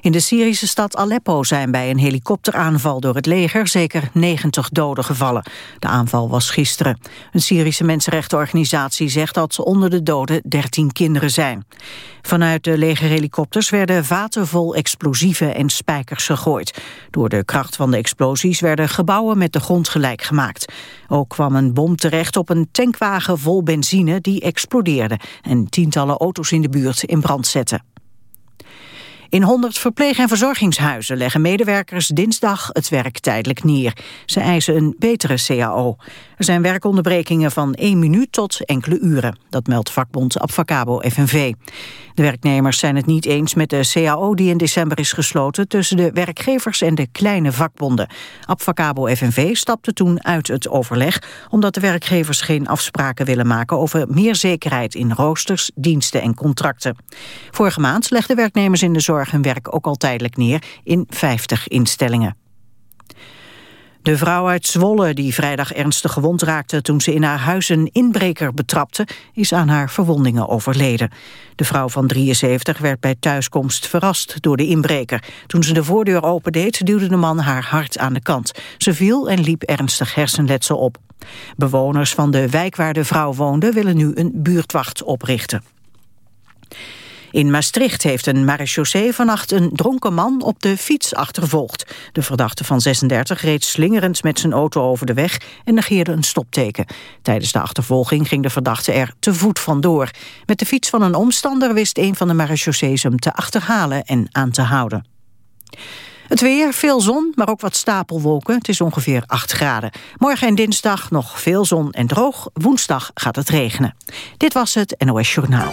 In de Syrische stad Aleppo zijn bij een helikopteraanval door het leger zeker 90 doden gevallen. De aanval was gisteren. Een Syrische mensenrechtenorganisatie zegt dat onder de doden 13 kinderen zijn. Vanuit de legerhelikopters werden vaten vol explosieven en spijkers gegooid. Door de kracht van de explosies werden gebouwen met de grond gelijk gemaakt. Ook kwam een bom terecht op een tankwagen vol benzine die explodeerde en tientallen auto's in de buurt in brand zette. In 100 verpleeg- en verzorgingshuizen leggen medewerkers dinsdag het werk tijdelijk neer. Ze eisen een betere CAO. Er zijn werkonderbrekingen van één minuut tot enkele uren. Dat meldt vakbond Abfacabo FNV. De werknemers zijn het niet eens met de CAO die in december is gesloten... tussen de werkgevers en de kleine vakbonden. Abfacabo FNV stapte toen uit het overleg... omdat de werkgevers geen afspraken willen maken... over meer zekerheid in roosters, diensten en contracten. Vorige maand legden werknemers in de zorg hun werk ook al tijdelijk neer... in 50 instellingen. De vrouw uit Zwolle, die vrijdag ernstig gewond raakte toen ze in haar huis een inbreker betrapte, is aan haar verwondingen overleden. De vrouw van 73 werd bij thuiskomst verrast door de inbreker. Toen ze de voordeur opendeed, duwde de man haar hard aan de kant. Ze viel en liep ernstig hersenletsel op. Bewoners van de wijk waar de vrouw woonde willen nu een buurtwacht oprichten. In Maastricht heeft een marechaussee vannacht een dronken man op de fiets achtervolgd. De verdachte van 36 reed slingerend met zijn auto over de weg en negeerde een stopteken. Tijdens de achtervolging ging de verdachte er te voet vandoor. Met de fiets van een omstander wist een van de marechaussees hem te achterhalen en aan te houden. Het weer, veel zon, maar ook wat stapelwolken. Het is ongeveer 8 graden. Morgen en dinsdag nog veel zon en droog. Woensdag gaat het regenen. Dit was het NOS Journaal.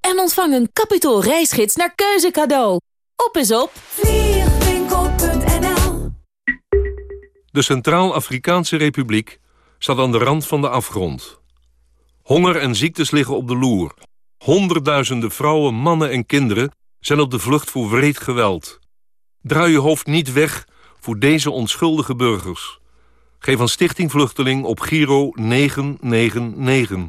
en ontvang een kapitaal reisgids naar keuze cadeau. Op is op vliegwinkel.nl De Centraal-Afrikaanse Republiek staat aan de rand van de afgrond. Honger en ziektes liggen op de loer. Honderdduizenden vrouwen, mannen en kinderen zijn op de vlucht voor wreed geweld. Draai je hoofd niet weg voor deze onschuldige burgers. Geef aan Stichting Vluchteling op Giro 999.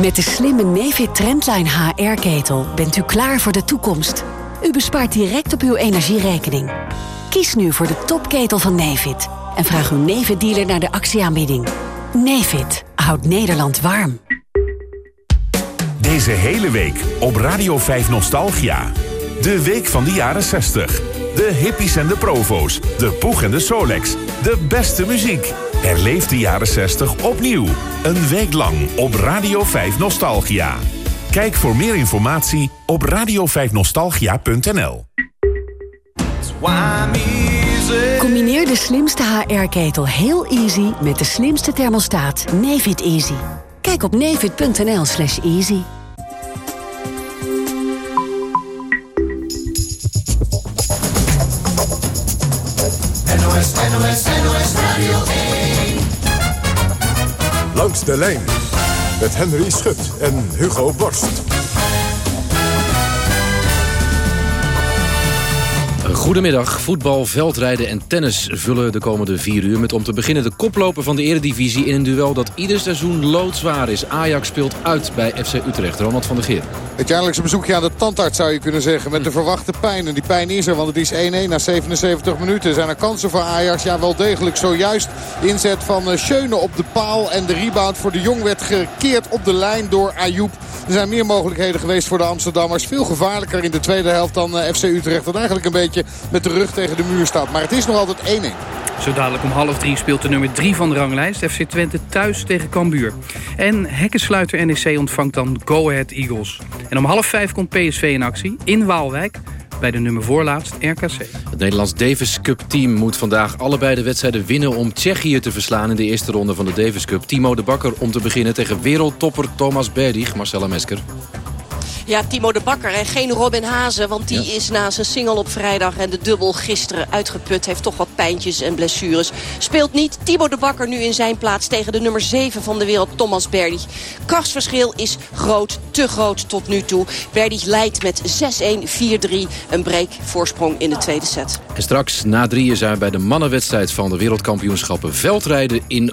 Met de slimme Nefit Trendline HR-ketel bent u klaar voor de toekomst. U bespaart direct op uw energierekening. Kies nu voor de topketel van Nefit en vraag uw Nefit-dealer naar de actieaanbieding. Nefit houdt Nederland warm. Deze hele week op Radio 5 Nostalgia. De week van de jaren 60. De hippies en de provo's. De poeg en de Solex. De beste muziek. Herleef de jaren 60 opnieuw. Een week lang op Radio 5 Nostalgia. Kijk voor meer informatie op radio5nostalgia.nl. Combineer de slimste HR-ketel heel easy met de slimste thermostaat Nefit Easy. Kijk op nefit.nl slash easy. Langs de lijn met Henry Schut en Hugo Borst. Goedemiddag. Voetbal, veldrijden en tennis vullen de komende vier uur... met om te beginnen de koploper van de eredivisie... in een duel dat ieder seizoen loodzwaar is. Ajax speelt uit bij FC Utrecht. Ronald van der Geer. Het jaarlijkse bezoekje aan de tandarts zou je kunnen zeggen. Met de verwachte pijn. En die pijn is er, want het is 1-1 na 77 minuten. Zijn er kansen voor Ajax? Ja, wel degelijk. Zojuist inzet van Schöne op de paal. En de rebound voor de Jong werd gekeerd op de lijn door Ayoub. Er zijn meer mogelijkheden geweest voor de Amsterdammers. Veel gevaarlijker in de tweede helft dan FC Utrecht. Dat eigenlijk een beetje met de rug tegen de muur staat. Maar het is nog altijd 1-1. Zo dadelijk om half drie speelt de nummer 3 van de ranglijst. FC Twente thuis tegen Cambuur. En hekkensluiter NEC ontvangt dan Go Ahead Eagles. En om half vijf komt PSV in actie in Waalwijk bij de nummer voorlaatst RKC. Het Nederlands Davis Cup team moet vandaag allebei de wedstrijden winnen... om Tsjechië te verslaan in de eerste ronde van de Davis Cup. Timo de Bakker om te beginnen tegen wereldtopper Thomas Berdych. Marcella Mesker. Ja, Timo de Bakker en geen Robin Hazen. Want die is na zijn single op vrijdag en de dubbel gisteren uitgeput. Heeft toch wat pijntjes en blessures. Speelt niet. Timo de Bakker nu in zijn plaats tegen de nummer 7 van de wereld, Thomas Berdych. Krachtsverschil is groot, te groot tot nu toe. Berdych leidt met 6-1, 4-3. Een break voorsprong in de tweede set. En straks na drieën zijn we bij de mannenwedstrijd van de wereldkampioenschappen veldrijden in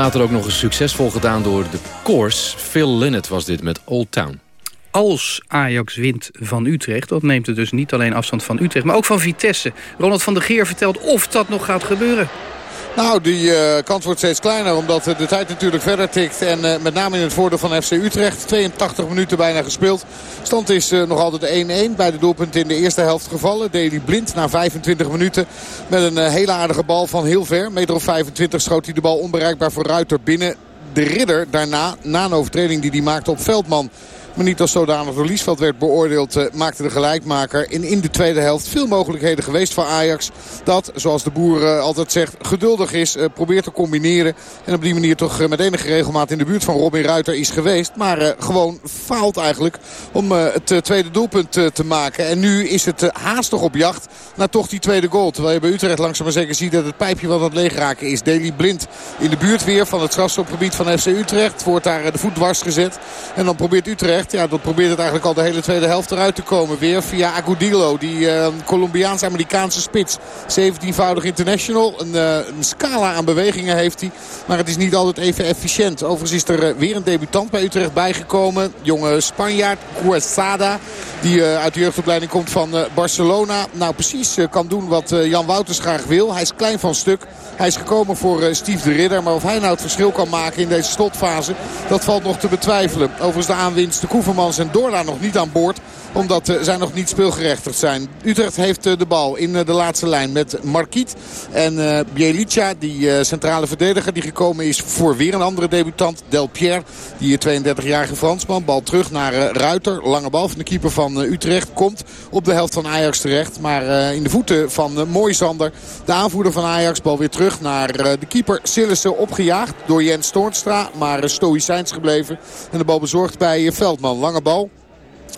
Later ook nog eens succesvol gedaan door de Course. Phil Linnet was dit met Old Town. Als Ajax wint van Utrecht, dat neemt het dus niet alleen afstand van Utrecht... maar ook van Vitesse. Ronald van der Geer vertelt of dat nog gaat gebeuren. Nou, die uh, kans wordt steeds kleiner omdat de tijd natuurlijk verder tikt. En uh, met name in het voordeel van FC Utrecht. 82 minuten bijna gespeeld. Stand is nog altijd 1-1. Bij de doelpunten in de eerste helft gevallen. Deli Blind na 25 minuten met een hele aardige bal van heel ver. Meter of 25 schoot hij de bal onbereikbaar voor Ruiter binnen. De ridder daarna, na een overtreding die hij maakte op Veldman Maar niet als zodanig door Liesveld werd beoordeeld. maakte de gelijkmaker. In, in de tweede helft veel mogelijkheden geweest voor Ajax. Dat, zoals de boer altijd zegt, geduldig is. probeert te combineren. En op die manier toch met enige regelmaat in de buurt van Robin Ruiter is geweest. Maar gewoon faalt eigenlijk om het tweede doelpunt te maken. En nu is het haastig op jacht naar toch die tweede goal. Terwijl je bij Utrecht langzaam maar zeker ziet dat het pijpje wat aan het leegraken is. Deli Blind in de buurt weer van het strafschopgebied van FC Utrecht. Wordt daar de voet dwars gezet. En dan probeert Utrecht, ja dat probeert het eigenlijk al de hele tweede helft eruit te komen. Weer via Agudilo, die uh, Colombiaans-Amerikaanse spits. 17-voudig international. Een, uh, een, scala aan bewegingen heeft hij. Maar het is niet altijd even efficiënt. Overigens is er uh, weer een debutant bij Utrecht bijgekomen. Jonge Spanjaard, Quesada. Die uit de jeugdopleiding komt van Barcelona. Nou precies kan doen wat Jan Wouters graag wil. Hij is klein van stuk. Hij is gekomen voor Steve de Ridder. Maar of hij nou het verschil kan maken in deze slotfase, dat valt nog te betwijfelen. Overigens de aanwinst, Koevermans en Doorla nog niet aan boord omdat uh, zij nog niet speelgerechtigd zijn. Utrecht heeft uh, de bal in uh, de laatste lijn met Marquiet. En Bielica, die centrale verdediger, die gekomen is voor weer een andere debutant. Del Pierre, die 32-jarige Fransman. Bal terug naar Ruiter. Lange bal van de keeper van Utrecht. Komt op de helft van Ajax terecht. Maar in de voeten van Moisander. De aanvoerder van Ajax. Bal weer terug naar de keeper Sillissen. Opgejaagd door Jens Toornstra. Maar stoïcijns gebleven. En de bal bezorgd bij Veldman. Lange bal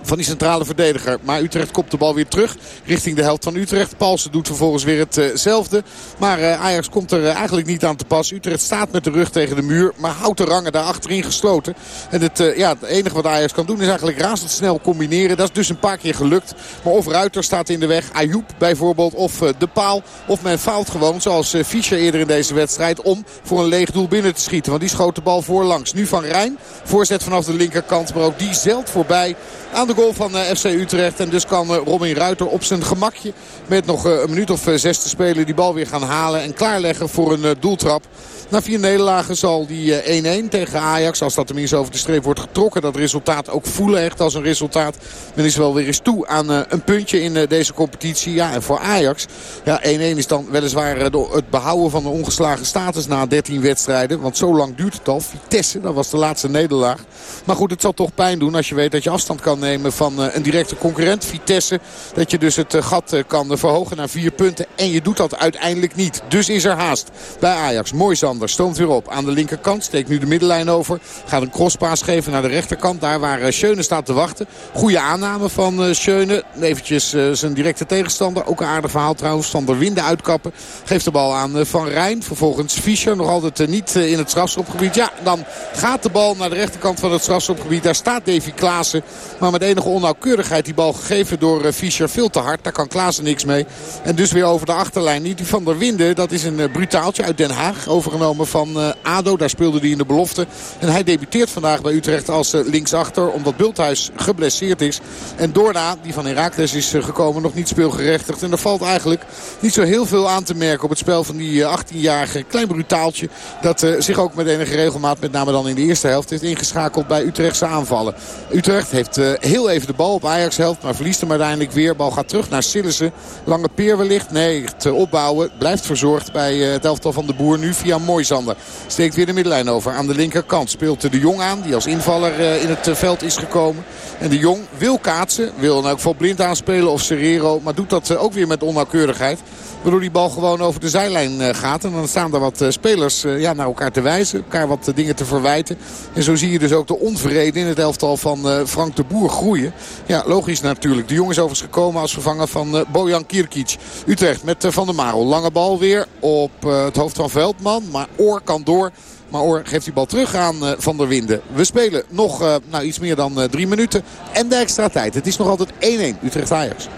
van die centrale verdediger. Maar Utrecht kopt de bal weer terug richting de helft van Utrecht. Paulsen doet vervolgens weer hetzelfde. Maar eh, Ajax komt er eh, eigenlijk niet aan te pas. Utrecht staat met de rug tegen de muur. Maar houdt de rangen daar achterin gesloten. En het, eh, ja, het enige wat Ajax kan doen is eigenlijk razendsnel combineren. Dat is dus een paar keer gelukt. Maar of Ruiter staat in de weg. Ayoub bijvoorbeeld. Of de paal. Of men fout gewoon. Zoals Fischer eerder in deze wedstrijd. Om voor een leeg doel binnen te schieten. Want die schoot de bal voorlangs. Nu van Rijn. Voorzet vanaf de linkerkant. Maar ook die zelt voorbij aan de goal van eh, FC Utrecht. En dus kan eh, Robin Ruiter op zijn gemakje met nog eh, een minuut of zes te spelen die bal weer gaan halen. En klaarleggen voor een doeltrap. Na vier nederlagen zal die 1-1 tegen Ajax, als dat tenminste over de streep wordt getrokken, dat resultaat ook voelen echt als een resultaat. Men is wel weer eens toe aan een puntje in deze competitie. Ja, en voor Ajax, ja, 1-1 is dan weliswaar het behouden van de ongeslagen status na 13 wedstrijden. Want zo lang duurt het al. Vitesse, dat was de laatste nederlaag. Maar goed, het zal toch pijn doen als je weet dat je afstand kan nemen van een directe concurrent, Vitesse. Dat je dus het gat kan verhogen naar vier punten. En je doet dat uiteindelijk niet. Dus is er haast bij Ajax. Mooi Zander stoomt weer op aan de linkerkant. Steekt nu de middenlijn over. Gaat een crosspaas geven naar de rechterkant. Daar waar Schöne staat te wachten. Goede aanname van Schöne. Eventjes zijn directe tegenstander. Ook een aardig verhaal trouwens. Van Winde uitkappen. Geeft de bal aan Van Rijn. Vervolgens Fischer. Nog altijd niet in het strafschopgebied. Ja, dan gaat de bal naar de rechterkant van het strafschopgebied. Daar staat Davy Klaassen. Maar met enige onnauwkeurigheid die bal gegeven door Fischer veel te hard. Daar kan Klaassen niks mee. En dus weer over de achterlijn. Die van der Winde. Dat is een brutaaltje uit Den Haag. Overgenomen van ADO. Daar speelde hij in de belofte. En hij debuteert vandaag bij Utrecht als linksachter. Omdat Bulthuis geblesseerd is. En Dorna, die van Herakles is gekomen, nog niet speelgerechtigd. En er valt eigenlijk niet zo heel veel aan te merken op het spel van die 18-jarige klein brutaaltje. Dat zich ook met enige regelmaat, met name dan in de eerste helft, heeft ingeschakeld bij Utrechtse aanvallen. Utrecht heeft heel even de bal op Ajax helft. Maar verliest hem uiteindelijk weer. Bal gaat terug naar Sillissen. Lange peer wellicht. Nee, het opbouwen blijft verzorgd bij het elftal van de Boer. Nu via Moisander. Steekt weer de middenlijn over aan de linkerkant. Speelt de Jong aan. Die als invaller in het veld is gekomen. En de Jong wil kaatsen. Wil in elk geval blind aanspelen of Serrero. Maar doet dat ook weer met onnauwkeurigheid. Waardoor die bal gewoon over de zijlijn gaat. En dan staan er wat spelers ja, naar elkaar te wijzen. Elkaar wat dingen te verwijten. En zo zie je dus ook de onvrede in het elftal van Frank de Boer groeien. Ja, logisch natuurlijk. De Jong is overigens gekomen als vervanger van Bojan Kirkic. Utrecht met Van der Marel. Lange bal weer op het hoofd van Veldman. Maar Oor kan door. Maar Oor geeft die bal terug aan Van der Winden. We spelen nog nou, iets meer dan drie minuten. En de extra tijd. Het is nog altijd 1-1 Utrecht-Ajax.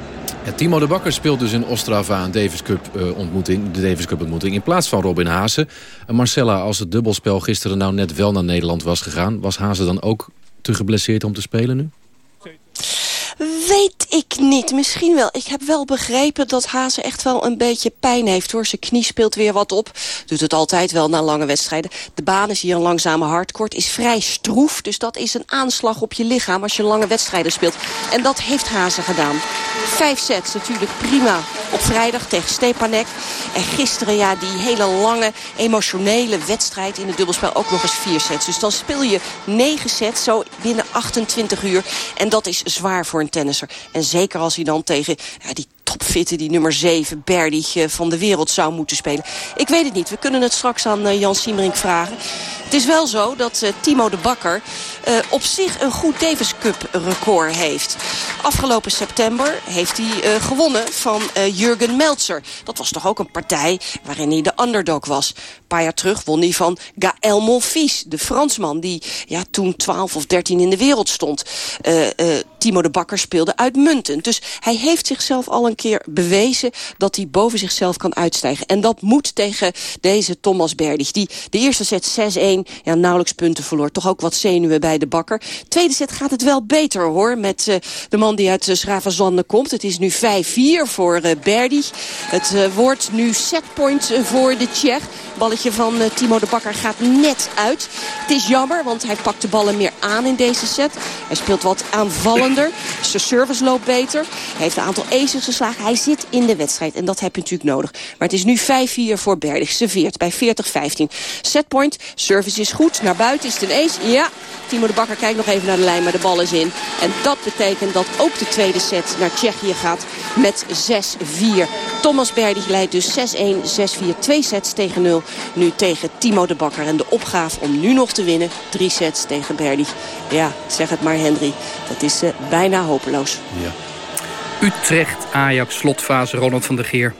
Ja, Timo de Bakker speelt dus in Ostrava een Davis Cup, ontmoeting, de Davis Cup ontmoeting... in plaats van Robin Haase. Marcella, als het dubbelspel gisteren nou net wel naar Nederland was gegaan... was Haase dan ook te geblesseerd om te spelen nu? Weet ik niet. Misschien wel. Ik heb wel begrepen dat Hazen echt wel een beetje pijn heeft. hoor. Zijn knie speelt weer wat op. Doet het altijd wel na lange wedstrijden. De baan is hier een langzame hardcourt. Is vrij stroef. Dus dat is een aanslag op je lichaam als je lange wedstrijden speelt. En dat heeft Hazen gedaan. Vijf sets natuurlijk prima op vrijdag tegen Stepanek. En gisteren ja, die hele lange emotionele wedstrijd in het dubbelspel ook nog eens vier sets. Dus dan speel je negen sets zo binnen 28 uur. En dat is zwaar voor een tennisser. En zeker als hij dan tegen ja, die topfitte, die nummer 7, Berdych van de wereld zou moeten spelen. Ik weet het niet. We kunnen het straks aan uh, Jan Siemerink vragen. Het is wel zo dat uh, Timo de Bakker op zich een goed Davis Cup record heeft. Afgelopen september heeft hij gewonnen van Jurgen Meltzer. Dat was toch ook een partij waarin hij de underdog was. Een paar jaar terug won hij van Gaël Monfils, de Fransman... die ja, toen 12 of 13 in de wereld stond. Timo de Bakker speelde uitmuntend. Dus hij heeft zichzelf al een keer bewezen dat hij boven zichzelf kan uitstijgen. En dat moet tegen deze Thomas Berdych. Die de eerste set 6-1 ja, nauwelijks punten verloor. Toch ook wat zenuwen bij de bakker. Tweede set gaat het wel beter hoor. Met de man die uit uh, komt. Het is nu 5-4 voor uh, Berdych. Het uh, wordt nu setpoint voor de Tsjech. Balletje van Timo de Bakker gaat net uit. Het is jammer, want hij pakt de ballen meer aan in deze set. Hij speelt wat aanvallender. Zijn service loopt beter. Hij heeft een aantal aces geslagen. Hij zit in de wedstrijd en dat heb je natuurlijk nodig. Maar het is nu 5-4 voor Berdig. Serveert bij 40-15. Setpoint, service is goed. Naar buiten is het een ace. Ja, Timo de Bakker kijkt nog even naar de lijn, maar de bal is in. En dat betekent dat ook de tweede set naar Tsjechië gaat met 6-4. Thomas Berdig leidt dus 6-1, 6-4. Twee sets tegen 0 nu tegen Timo de Bakker. En de opgave om nu nog te winnen, drie sets tegen Berdy. Ja, zeg het maar Henry, dat is uh, bijna hopeloos. Ja. Utrecht, Ajax, slotfase, Ronald van der Geer.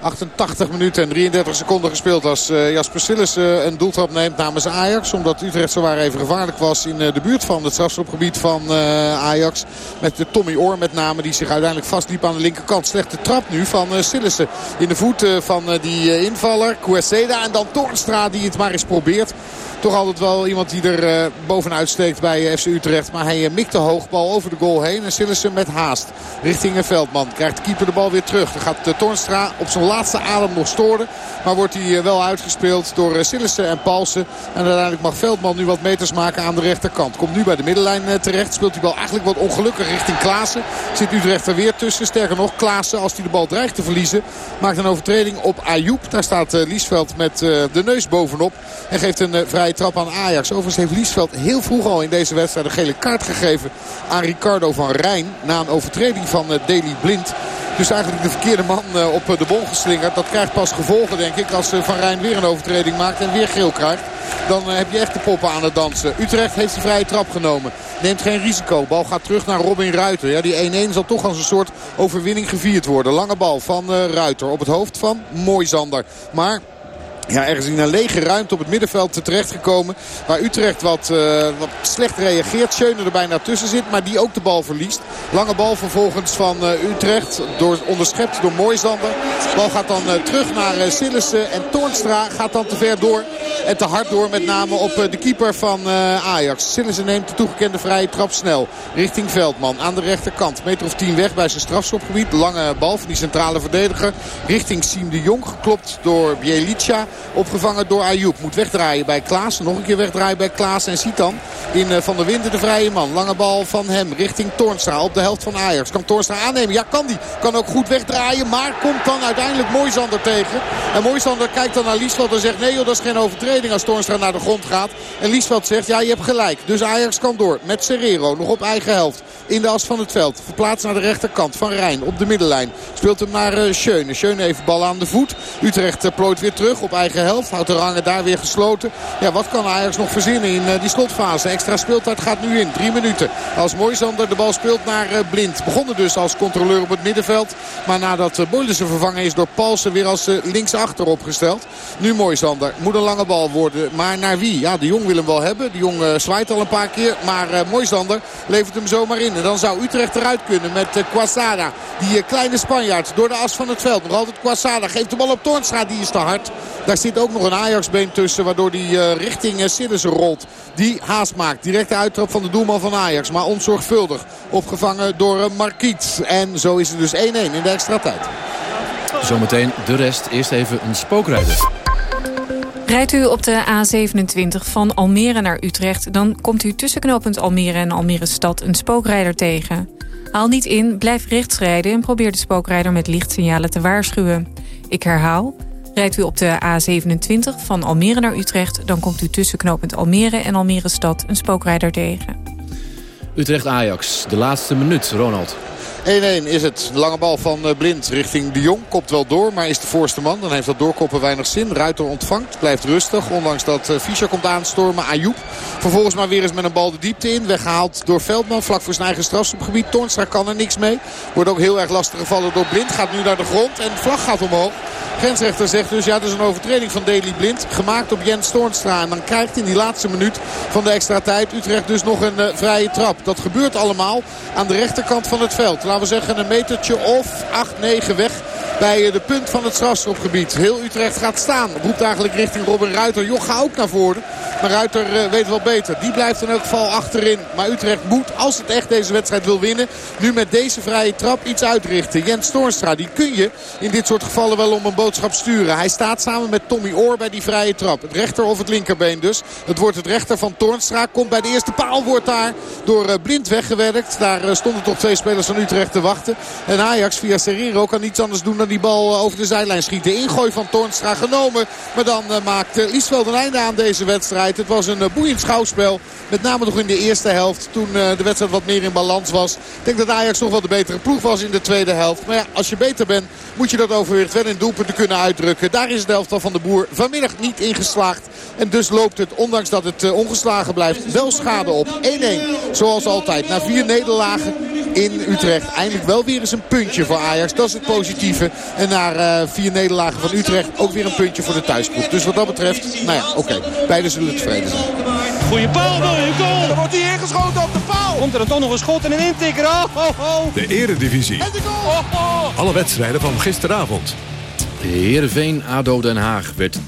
88 minuten en 33 seconden gespeeld als uh, Jasper Sillis uh, een doeltrap neemt namens Ajax. Omdat Utrecht zowaar even gevaarlijk was in uh, de buurt van het strafschopgebied van Ajax. Met de Tommy Oor met name die zich uiteindelijk vastliep aan de linkerkant. Slechte trap nu van Sillissen in de voet van die invaller. Cueseda en dan Toornstra die het maar eens probeert. Toch altijd wel iemand die er bovenuit steekt bij FC Utrecht. Maar hij mikt de hoogbal over de goal heen. En Sillissen met haast richting veldman. Krijgt de keeper de bal weer terug. Dan gaat Tornstra op zijn laatste adem nog storen. Maar wordt hij wel uitgespeeld door uh, Sillissen en Paulsen. En uiteindelijk mag Veldman nu wat meters maken aan de rechterkant. Komt nu bij de middenlijn terecht. Speelt die bal eigenlijk wat ongelukkig richting Klaassen. Zit Utrecht er weer tussen. Sterker nog, Klaassen als hij de bal dreigt te verliezen. Maakt een overtreding op Ayoub. Daar staat Liesveld met de neus bovenop. En geeft een vrij trap aan Ajax. Overigens heeft Liesveld heel vroeg al in deze wedstrijd een gele kaart gegeven aan Ricardo van Rijn. Na een overtreding van Deli Blind. Dus eigenlijk de verkeerde man uh, op de bol geslingerd. Dat krijgt pas gevolgen denk ik als uh, Van Rijn weer een overtreding maakt en weer geel krijgt. Dan heb je echt de poppen aan het dansen. Utrecht heeft de vrije trap genomen. Neemt geen risico. Bal gaat terug naar Robin Ruiter. Ja, die 1-1 zal toch als een soort overwinning gevierd worden. Lange bal van Ruiter op het hoofd van Mooisander. Maar ja, ergens in een lege ruimte op het middenveld terechtgekomen. Waar Utrecht wat, uh, wat slecht reageert. Schöne er bijna tussen zit. Maar die ook de bal verliest. Lange bal vervolgens van uh, Utrecht. Door, onderschept door Mooisander. De bal gaat dan uh, terug naar Sillissen. En Toornstra gaat dan te ver door. En te hard door met name op de keeper van Ajax. Sillissen neemt de toegekende vrije trap snel. Richting Veldman aan de rechterkant. Meter of tien weg bij zijn strafschopgebied. Lange bal van die centrale verdediger. Richting Siem de Jong. Geklopt door Bielica. Opgevangen door Ayoub. Moet wegdraaien bij Klaas. Nog een keer wegdraaien bij Klaas. En ziet dan in Van der Winter de vrije man. Lange bal van hem richting Toornstra op de helft van Ajax. Kan Toornstra aannemen? Ja, kan die. Kan ook goed wegdraaien. Maar komt dan uiteindelijk Moisander tegen. En Moisander kijkt dan naar Liesveld en zegt... nee dat is geen overtreding als Toornstra naar de grond gaat. En Liesveld zegt, ja, je hebt gelijk. Dus Ajax kan door met Serrero. Nog op eigen helft. In de as van het veld. Verplaatst naar de rechterkant van Rijn op de middenlijn. Speelt hem naar uh, Schöne. Schöne heeft bal aan de voet. Utrecht uh, plooit weer terug op eigen helft. Houdt de rangen daar weer gesloten. Ja, wat kan Ajax nog verzinnen in uh, die slotfase? Extra speeltijd gaat nu in. Drie minuten. Als Moisander de bal speelt naar Blind. Begonnen dus als controleur op het middenveld. Maar nadat Boylissen vervangen is door Palsen weer als linksachter opgesteld. Nu Moisander. Moet een lange bal worden. Maar naar wie? Ja, de Jong wil hem wel hebben. De Jong zwaait al een paar keer. Maar Moisander levert hem zomaar in. En dan zou Utrecht eruit kunnen met Quasada. Die uh, kleine Spanjaard door de as van het veld. Nog altijd Quasada geeft de bal op Toornstra. Die is te hard. Daar zit ook nog een Ajax-been tussen. Waardoor die uh, richting uh, rolt. Die haast maakt. Directe uittrap van de doelman van Ajax. Maar onzorgvuldig. Opgevangen door Marquiet. En zo is het dus 1-1 in de extra tijd. Zometeen de rest. Eerst even een spookrijder. Rijdt u op de A27 van Almere naar Utrecht... dan komt u tussen knooppunt Almere en Almere Stad een spookrijder tegen. Haal niet in, blijf rechts rijden en probeer de spookrijder met lichtsignalen te waarschuwen. Ik herhaal, rijdt u op de A27 van Almere naar Utrecht... dan komt u tussen knooppunt Almere en Almere Stad een spookrijder tegen. Utrecht-Ajax, de laatste minuut, Ronald. 1-1 is het. Lange bal van eh, Blind richting de Jong. Kopt wel door, maar is de voorste man. Dan heeft dat doorkoppen weinig zin. Ruiter ontvangt, blijft rustig. Ondanks dat eh, Fischer komt aanstormen. Ayoub vervolgens maar weer eens met een bal de diepte in. Weggehaald door Veldman, vlak voor zijn eigen strafschopgebied. Toornstra kan er niks mee. Wordt ook heel erg lastig gevallen door Blind. Gaat nu naar de grond en vlag gaat omhoog. Grensrechter zegt dus ja, het is een overtreding van Deli Blind. Gemaakt op Jens Toornstra. En dan krijgt in die laatste minuut van de extra tijd Utrecht dus nog een uh, vrije trap. Dat gebeurt allemaal aan de rechterkant van het veld. We zeggen een metertje of 8-9 weg bij de punt van het strafschopgebied. Heel Utrecht gaat staan. Roept eigenlijk richting Robin Ruiter. Joch, ga ook naar voren. Maar Ruiter uh, weet wel beter. Die blijft in elk geval achterin. Maar Utrecht moet, als het echt deze wedstrijd wil winnen... nu met deze vrije trap iets uitrichten. Jens Toornstra, die kun je in dit soort gevallen wel om een boodschap sturen. Hij staat samen met Tommy Oor bij die vrije trap. Het rechter of het linkerbeen dus. Het wordt het rechter van Toornstra. Komt bij de eerste paal, wordt daar door uh, Blind weggewerkt. Daar uh, stonden toch twee spelers van Utrecht te wachten. En Ajax via Serrero kan niets anders doen dan die bal over de zijlijn schieten. Ingooi van Toornstra genomen. Maar dan maakt Liesveld een einde aan deze wedstrijd. Het was een boeiend schouwspel. Met name nog in de eerste helft. Toen de wedstrijd wat meer in balans was. Ik denk dat Ajax nog wel de betere ploeg was in de tweede helft. Maar ja, als je beter bent moet je dat overwicht wel in doelpunten kunnen uitdrukken. Daar is het elftal van de Boer vanmiddag niet ingeslaagd. En dus loopt het, ondanks dat het ongeslagen blijft, wel schade op. 1-1, zoals altijd. Na vier nederlagen in Utrecht. Eindelijk wel weer eens een puntje voor Ajax. Dat is het positieve. En na uh, vier nederlagen van Utrecht ook weer een puntje voor de thuisploeg. Dus wat dat betreft, nou ja, oké. Okay. Beiden zullen tevreden zijn. Goeie paal, mooie goal. Dan wordt hij ingeschoten op de paal. Komt er dan toch nog een schot en een intikker. Oh, oh, oh. De eredivisie. En de goal. Oh, oh. Alle wedstrijden van gisteravond. Heerenveen, ADO Den Haag werd 3-0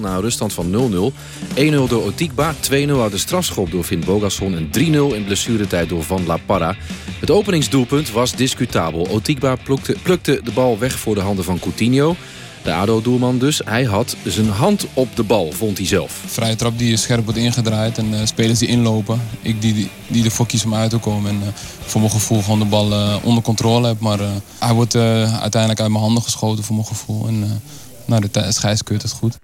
na een ruststand van 0-0. 1-0 door Otikba, 2-0 uit de strafschop door Finn Bogasson... en 3-0 in blessuretijd door Van La Parra. Het openingsdoelpunt was discutabel. Otikba plukte, plukte de bal weg voor de handen van Coutinho... De ADO-doelman dus, hij had zijn hand op de bal, vond hij zelf. Vrije trap die scherp wordt ingedraaid en uh, spelers die inlopen. Ik die, die, die ervoor kies om uit te komen. En uh, voor mijn gevoel gewoon de bal onder controle heb. Maar hij wordt uiteindelijk uit mijn handen geschoten voor mijn gevoel. En nou, de scheids keurt het goed.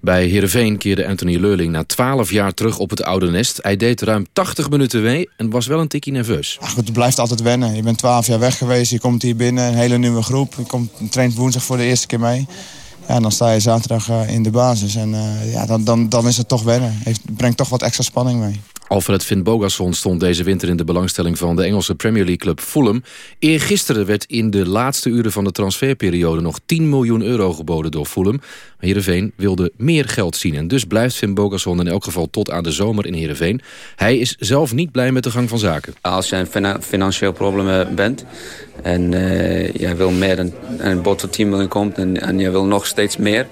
Bij Heerenveen keerde Anthony Leurling na 12 jaar terug op het oude nest. Hij deed ruim 80 minuten mee en was wel een tikkie nerveus. Het blijft altijd wennen. Je bent 12 jaar weg geweest, je komt hier binnen, een hele nieuwe groep. Je komt, traint woensdag voor de eerste keer mee. Ja, dan sta je zaterdag uh, in de basis en uh, ja, dan, dan, dan is het toch wennen. Het brengt toch wat extra spanning mee. Alfred Finn Bogasson stond deze winter in de belangstelling van de Engelse Premier League club Fulham. Eergisteren werd in de laatste uren van de transferperiode nog 10 miljoen euro geboden door Fulham. Maar Heerenveen wilde meer geld zien en dus blijft Finn Bogasson in elk geval tot aan de zomer in Heerenveen. Hij is zelf niet blij met de gang van zaken. Als je een financieel probleem bent en uh, jij wil meer dan een bod van 10 miljoen komt en, en jij wil nog steeds meer...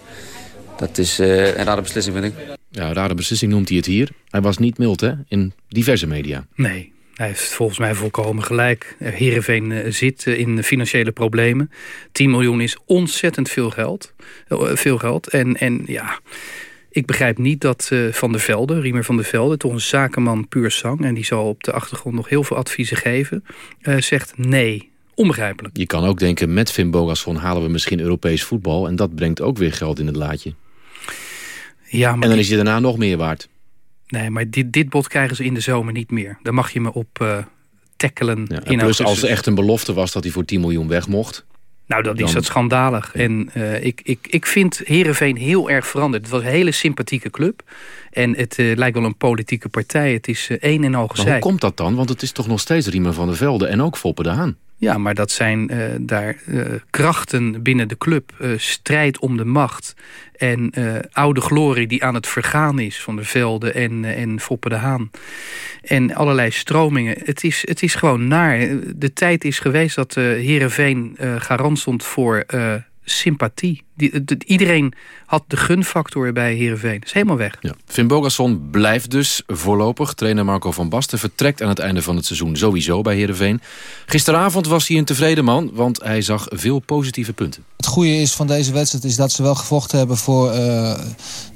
Dat is uh, een rare beslissing, vind ik. Ja, rare beslissing noemt hij het hier. Hij was niet mild, hè, in diverse media. Nee, hij heeft volgens mij volkomen gelijk. Heerenveen uh, zit uh, in financiële problemen. 10 miljoen is ontzettend veel geld. veel geld. En, en ja, ik begrijp niet dat Van der Velde, Riemer van der Velde... toch een zakenman puur zang... en die zal op de achtergrond nog heel veel adviezen geven... zegt nee, onbegrijpelijk. Je kan ook denken, met Finn Bogasson halen we misschien Europees voetbal... en dat brengt ook weer geld in het laadje. Ja, maar en dan is je daarna nog meer waard. Nee, maar dit, dit bod krijgen ze in de zomer niet meer. Daar mag je me op uh, tackelen. Ja, in plus als er echt een belofte was dat hij voor 10 miljoen weg mocht... Nou, dat is dat schandalig. En uh, ik, ik, ik vind Heerenveen heel erg veranderd. Het was een hele sympathieke club. En het uh, lijkt wel een politieke partij. Het is één en al gezeik. hoe komt dat dan? Want het is toch nog steeds Riemer van der Velde en ook Foppe de Haan. Ja, maar dat zijn uh, daar uh, krachten binnen de club. Uh, strijd om de macht. En oude glorie die aan het vergaan is van de velden en, en Foppe de Haan. En allerlei stromingen. Het is, het is gewoon naar. De tijd is geweest dat Herenveen garant stond voor sympathie. Die, de, iedereen had de gunfactor bij Heerenveen. Dat is helemaal weg. Ja. Finn Bogasson blijft dus voorlopig. Trainer Marco van Basten vertrekt aan het einde van het seizoen sowieso bij Heerenveen. Gisteravond was hij een tevreden man, want hij zag veel positieve punten. Het goede is van deze wedstrijd is dat ze wel gevochten hebben voor uh,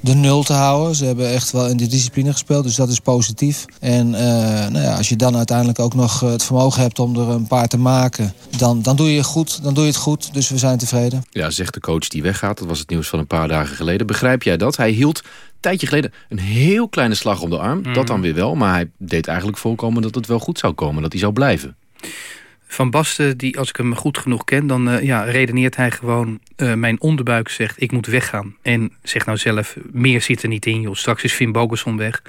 de nul te houden. Ze hebben echt wel in de discipline gespeeld, dus dat is positief. En uh, nou ja, als je dan uiteindelijk ook nog het vermogen hebt om er een paar te maken... dan, dan, doe, je goed, dan doe je het goed, dus we zijn tevreden. Ja, zegt de coach die weggaat. Dat was het nieuws van een paar dagen geleden. Begrijp jij dat? Hij hield een tijdje geleden een heel kleine slag om de arm. Dat dan weer wel, maar hij deed eigenlijk voorkomen dat het wel goed zou komen. Dat hij zou blijven. Van Basten, die, als ik hem goed genoeg ken... dan uh, ja, redeneert hij gewoon... Uh, mijn onderbuik zegt, ik moet weggaan. En zegt nou zelf, meer zit er niet in, joh. Straks is Finn Bogerson weg.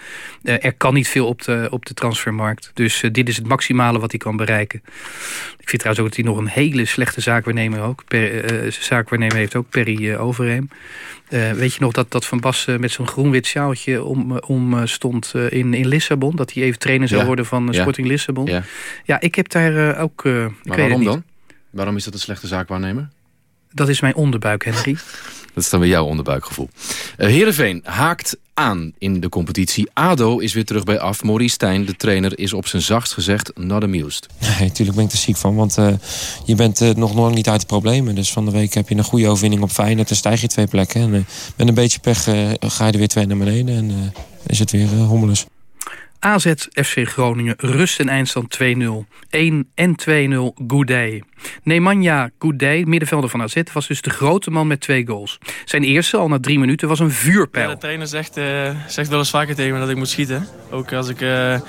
Uh, er kan niet veel op de, op de transfermarkt. Dus dit is het maximale wat hij kan bereiken. Ik vind trouwens ook dat hij nog een hele slechte zaakwaarnemer, ook, per, zaakwaarnemer heeft. Ook Perry Overheem. Uh, weet je nog dat, dat Van Bassen met zo'n groen-wit sjaaltje om, om stond uh, in, in Lissabon? Dat hij even trainer zou ja. worden van Sporting ja. Lissabon. Ja. ja, ik heb daar ook... maar waarom dan? Waarom is dat een slechte zaakwaarnemer? Dat is mijn onderbuik, Henry. Dat is dan weer jouw onderbuikgevoel. Uh, Heerenveen haakt aan in de competitie. ADO is weer terug bij af. Maurice Stijn, de trainer, is op zijn zachtst gezegd not amused. Nee, natuurlijk ben ik er ziek van. Want uh, je bent uh, nog lang niet uit de problemen. Dus van de week heb je een goede overwinning op Feyenoord. Dan stijg je twee plekken. En met een beetje pech ga je er weer twee naar beneden. En is het weer hommeles. AZ FC Groningen rust en eindstand 2-0. 1 en 2-0 Goudet. Nemanja Goudet, middenvelder van AZ, was dus de grote man met twee goals. Zijn eerste, al na drie minuten, was een vuurpijl. De trainer zegt, uh, zegt wel eens vaker tegen me dat ik moet schieten. Ook als ik uh,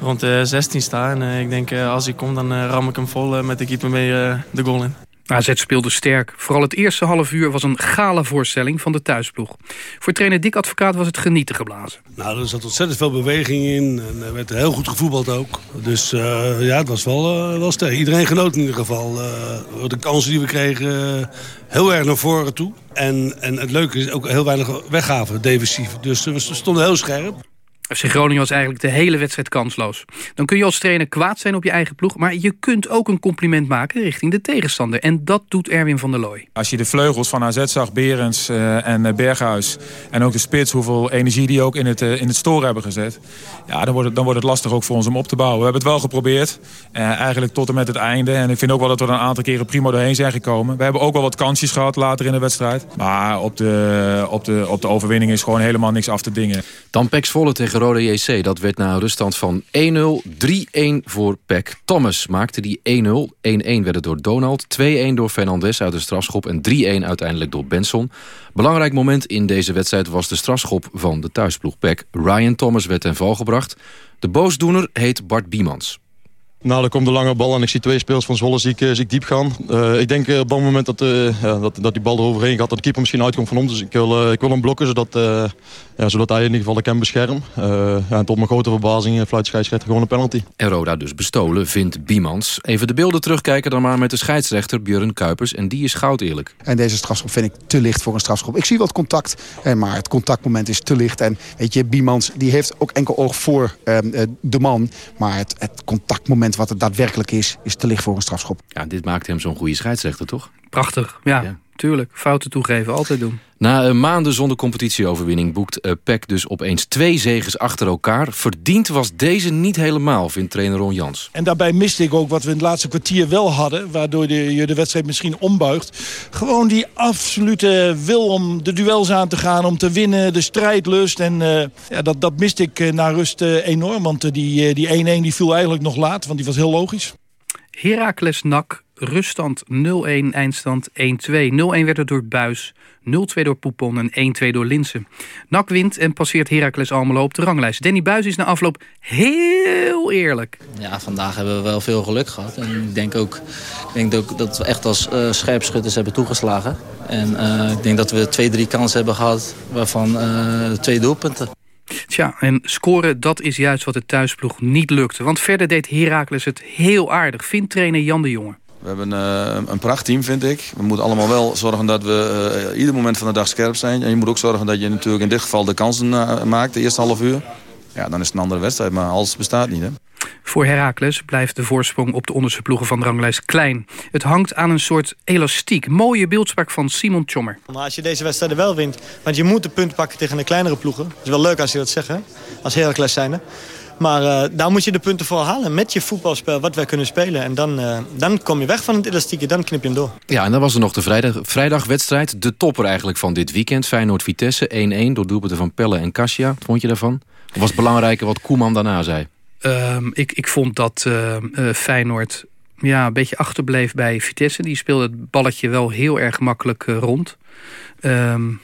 rond de 16 sta. En ik denk, als ik kom, dan ram ik hem vol met de keeper mee de goal in. AZ speelde sterk. Vooral het eerste half uur was een gala voorstelling van de thuisploeg. Voor trainer Dick Advocaat was het genieten geblazen. Nou, er zat ontzettend veel beweging in. En er werd heel goed gevoetbald ook. Dus uh, ja, het was wel, uh, wel sterk. Iedereen genoot in ieder geval. Uh, de kansen die we kregen, heel erg naar voren toe. En, en het leuke is ook heel weinig weggaven, defensief. Dus we stonden heel scherp. FC Groningen was eigenlijk de hele wedstrijd kansloos. Dan kun je als trainer kwaad zijn op je eigen ploeg... maar je kunt ook een compliment maken richting de tegenstander. En dat doet Erwin van der Looy. Als je de vleugels van AZ zag, Berends uh, en Berghuis... en ook de spits, hoeveel energie die ook in het, uh, in het storen hebben gezet... ja, dan wordt, het, dan wordt het lastig ook voor ons om op te bouwen. We hebben het wel geprobeerd, eigenlijk tot en met het einde. En ik vind ook wel dat we er een aantal keren prima doorheen zijn gekomen. We hebben ook wel wat kansjes gehad later in de wedstrijd. Maar op de, op de, op de overwinning is gewoon helemaal niks af te dingen. Dan Pex Volle tegen Rode JC. Dat werd na een ruststand van 1-0, 3-1 voor Peck. Thomas maakte die 1-0. 1-1 werd het door Donald, 2-1 door Fernandes uit de strafschop... en 3-1 uiteindelijk door Benson. Belangrijk moment in deze wedstrijd was de strafschop van de thuisploeg Peck. Ryan Thomas werd ten val gebracht. De boosdoener heet Bart Biemans. Nou, dan komt de lange bal en ik zie twee speels van Zwolle zie ik, zie ik diep gaan. Uh, ik denk uh, op dat moment dat, uh, ja, dat, dat die bal eroverheen gaat, dat de keeper misschien uitkomt van ons. Dus ik wil, ik wil hem blokken, zodat, ja, zodat hij in ieder geval de kan beschermen. ja, en tot mijn grote verbazing fluit scheidsrechter gewoon een penalty. En Roda dus bestolen, vindt Biemans. Even de beelden terugkijken dan maar met de scheidsrechter Björn Kuipers. En die is goud eerlijk. En deze strafschop vind ik te licht voor een strafschop. Ik zie wat contact, maar het contactmoment is te licht. En weet je, Biemans die heeft ook enkel oog voor ehm, de man. Maar het, het contactmoment wat het daadwerkelijk is, is te licht voor een strafschop. Ja, dit maakt hem zo'n goede scheidsrechter, toch? Prachtig, ja, ja. tuurlijk. Fouten toegeven, altijd doen. Na een maanden zonder competitieoverwinning boekt uh, PEC dus opeens twee zegens achter elkaar. Verdiend was deze niet helemaal, vindt trainer Ron Jans. En daarbij miste ik ook wat we in het laatste kwartier wel hadden... waardoor de, je de wedstrijd misschien ombuigt. Gewoon die absolute wil om de duels aan te gaan, om te winnen, de strijdlust. En uh, ja, dat, dat miste ik uh, na rust enorm, want die 1-1 die, die viel eigenlijk nog laat, want die was heel logisch. Heracles NAC, ruststand 0-1, eindstand 1-2. 0-1 werd het door Buis, 0-2 door Poupon en 1-2 door Linsen. NAC wint en passeert Heracles Almelo op de ranglijst. Danny Buis is na afloop heel eerlijk. Ja, vandaag hebben we wel veel geluk gehad. En ik denk ook, ik denk ook dat we echt als uh, scherpschutters hebben toegeslagen. En uh, ik denk dat we twee, drie kansen hebben gehad, waarvan uh, twee doelpunten. Tja, en scoren, dat is juist wat de thuisploeg niet lukte. Want verder deed Heracles het heel aardig, vindt trainer Jan de Jonge. We hebben uh, een prachtteam, vind ik. We moeten allemaal wel zorgen dat we uh, ieder moment van de dag scherp zijn. En je moet ook zorgen dat je natuurlijk in dit geval de kansen uh, maakt, de eerste half uur. Ja, dan is het een andere wedstrijd. Maar als bestaat niet, hè. Voor Heracles blijft de voorsprong op de onderste ploegen van de ranglijst klein. Het hangt aan een soort elastiek. Mooie beeldspraak van Simon Tjommer. Maar als je deze wedstrijden wel wint, want je moet de punt pakken tegen de kleinere ploegen. Het is wel leuk als je dat zegt, hè? als Heracles zijnde. Maar uh, daar moet je de punten voor halen met je voetbalspel, wat wij kunnen spelen. En dan, uh, dan kom je weg van het elastieke, dan knip je hem door. Ja, en dan was er nog de vrijdag, vrijdagwedstrijd. De topper eigenlijk van dit weekend. Feyenoord-Vitesse 1-1 door doelpunten van Pelle en Kasia. Wat vond je daarvan? Of was het belangrijker wat Koeman daarna zei? Um, ik, ik vond dat uh, Feyenoord ja, een beetje achterbleef bij Vitesse. Die speelde het balletje wel heel erg makkelijk rond. Um,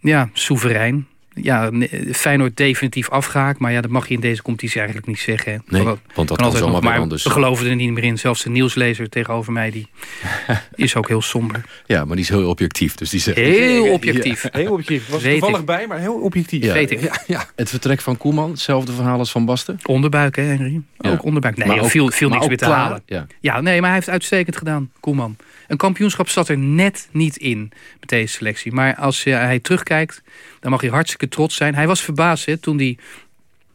ja, soeverein ja, Feyenoord definitief afgehaakt. Maar ja, dat mag je in deze competitie eigenlijk niet zeggen. Nee, want dat kan zomaar weer anders. We geloven er niet meer in. Zelfs de nieuwslezer tegenover mij, die is ook heel somber. Ja, maar die is heel objectief. Dus die zegt, heel objectief. Ja. Heel objectief. Was er toevallig bij, maar heel objectief. Ja. Weet ik. Ja, ja. Het vertrek van Koeman, hetzelfde verhaal als Van Basten? Onderbuik, hè Henry? Ook onderbuik. Nee, maar ook, viel, viel niks meer te klaar. halen. Ja. ja, nee, maar hij heeft uitstekend gedaan, Koeman. Een kampioenschap zat er net niet in met deze selectie. Maar als hij terugkijkt, dan mag hij hartstikke trots zijn. Hij was verbaasd hè, toen hij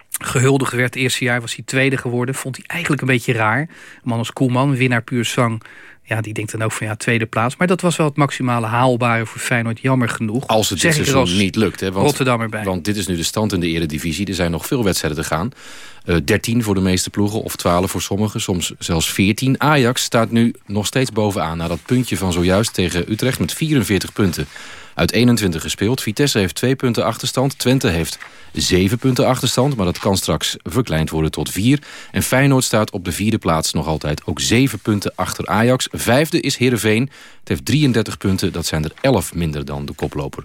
gehuldigd werd. Het eerste jaar was hij tweede geworden. Vond hij eigenlijk een beetje raar. Een man als Koelman, winnaar puur zang. Ja, die denkt dan ook van ja, tweede plaats. Maar dat was wel het maximale haalbare voor Feyenoord. Jammer genoeg. Als het dit seizoen niet lukt. Hè, want, Rotterdam erbij. Want dit is nu de stand in de eredivisie. Er zijn nog veel wedstrijden te gaan. Uh, 13 voor de meeste ploegen of 12 voor sommigen. Soms zelfs 14. Ajax staat nu nog steeds bovenaan. Na dat puntje van zojuist tegen Utrecht met 44 punten uit 21 gespeeld. Vitesse heeft twee punten achterstand. Twente heeft zeven punten achterstand. Maar dat kan straks verkleind worden tot vier. En Feyenoord staat op de vierde plaats nog altijd ook zeven punten achter Ajax. Vijfde is Heerenveen. Het heeft 33 punten. Dat zijn er 11 minder dan de koploper.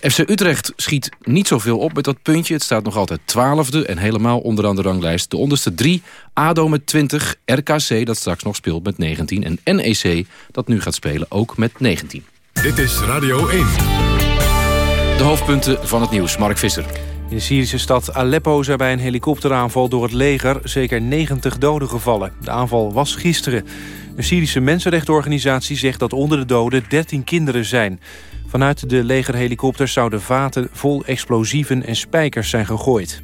FC Utrecht schiet niet zoveel op met dat puntje. Het staat nog altijd twaalfde en helemaal onderaan de ranglijst. De onderste drie. ADO met 20. RKC dat straks nog speelt met 19. En NEC dat nu gaat spelen ook met 19. Dit is Radio 1. De hoofdpunten van het nieuws. Mark Visser. In de Syrische stad Aleppo zijn bij een helikopteraanval door het leger zeker 90 doden gevallen. De aanval was gisteren. Een Syrische mensenrechtenorganisatie zegt dat onder de doden 13 kinderen zijn. Vanuit de legerhelikopters zouden vaten vol explosieven en spijkers zijn gegooid.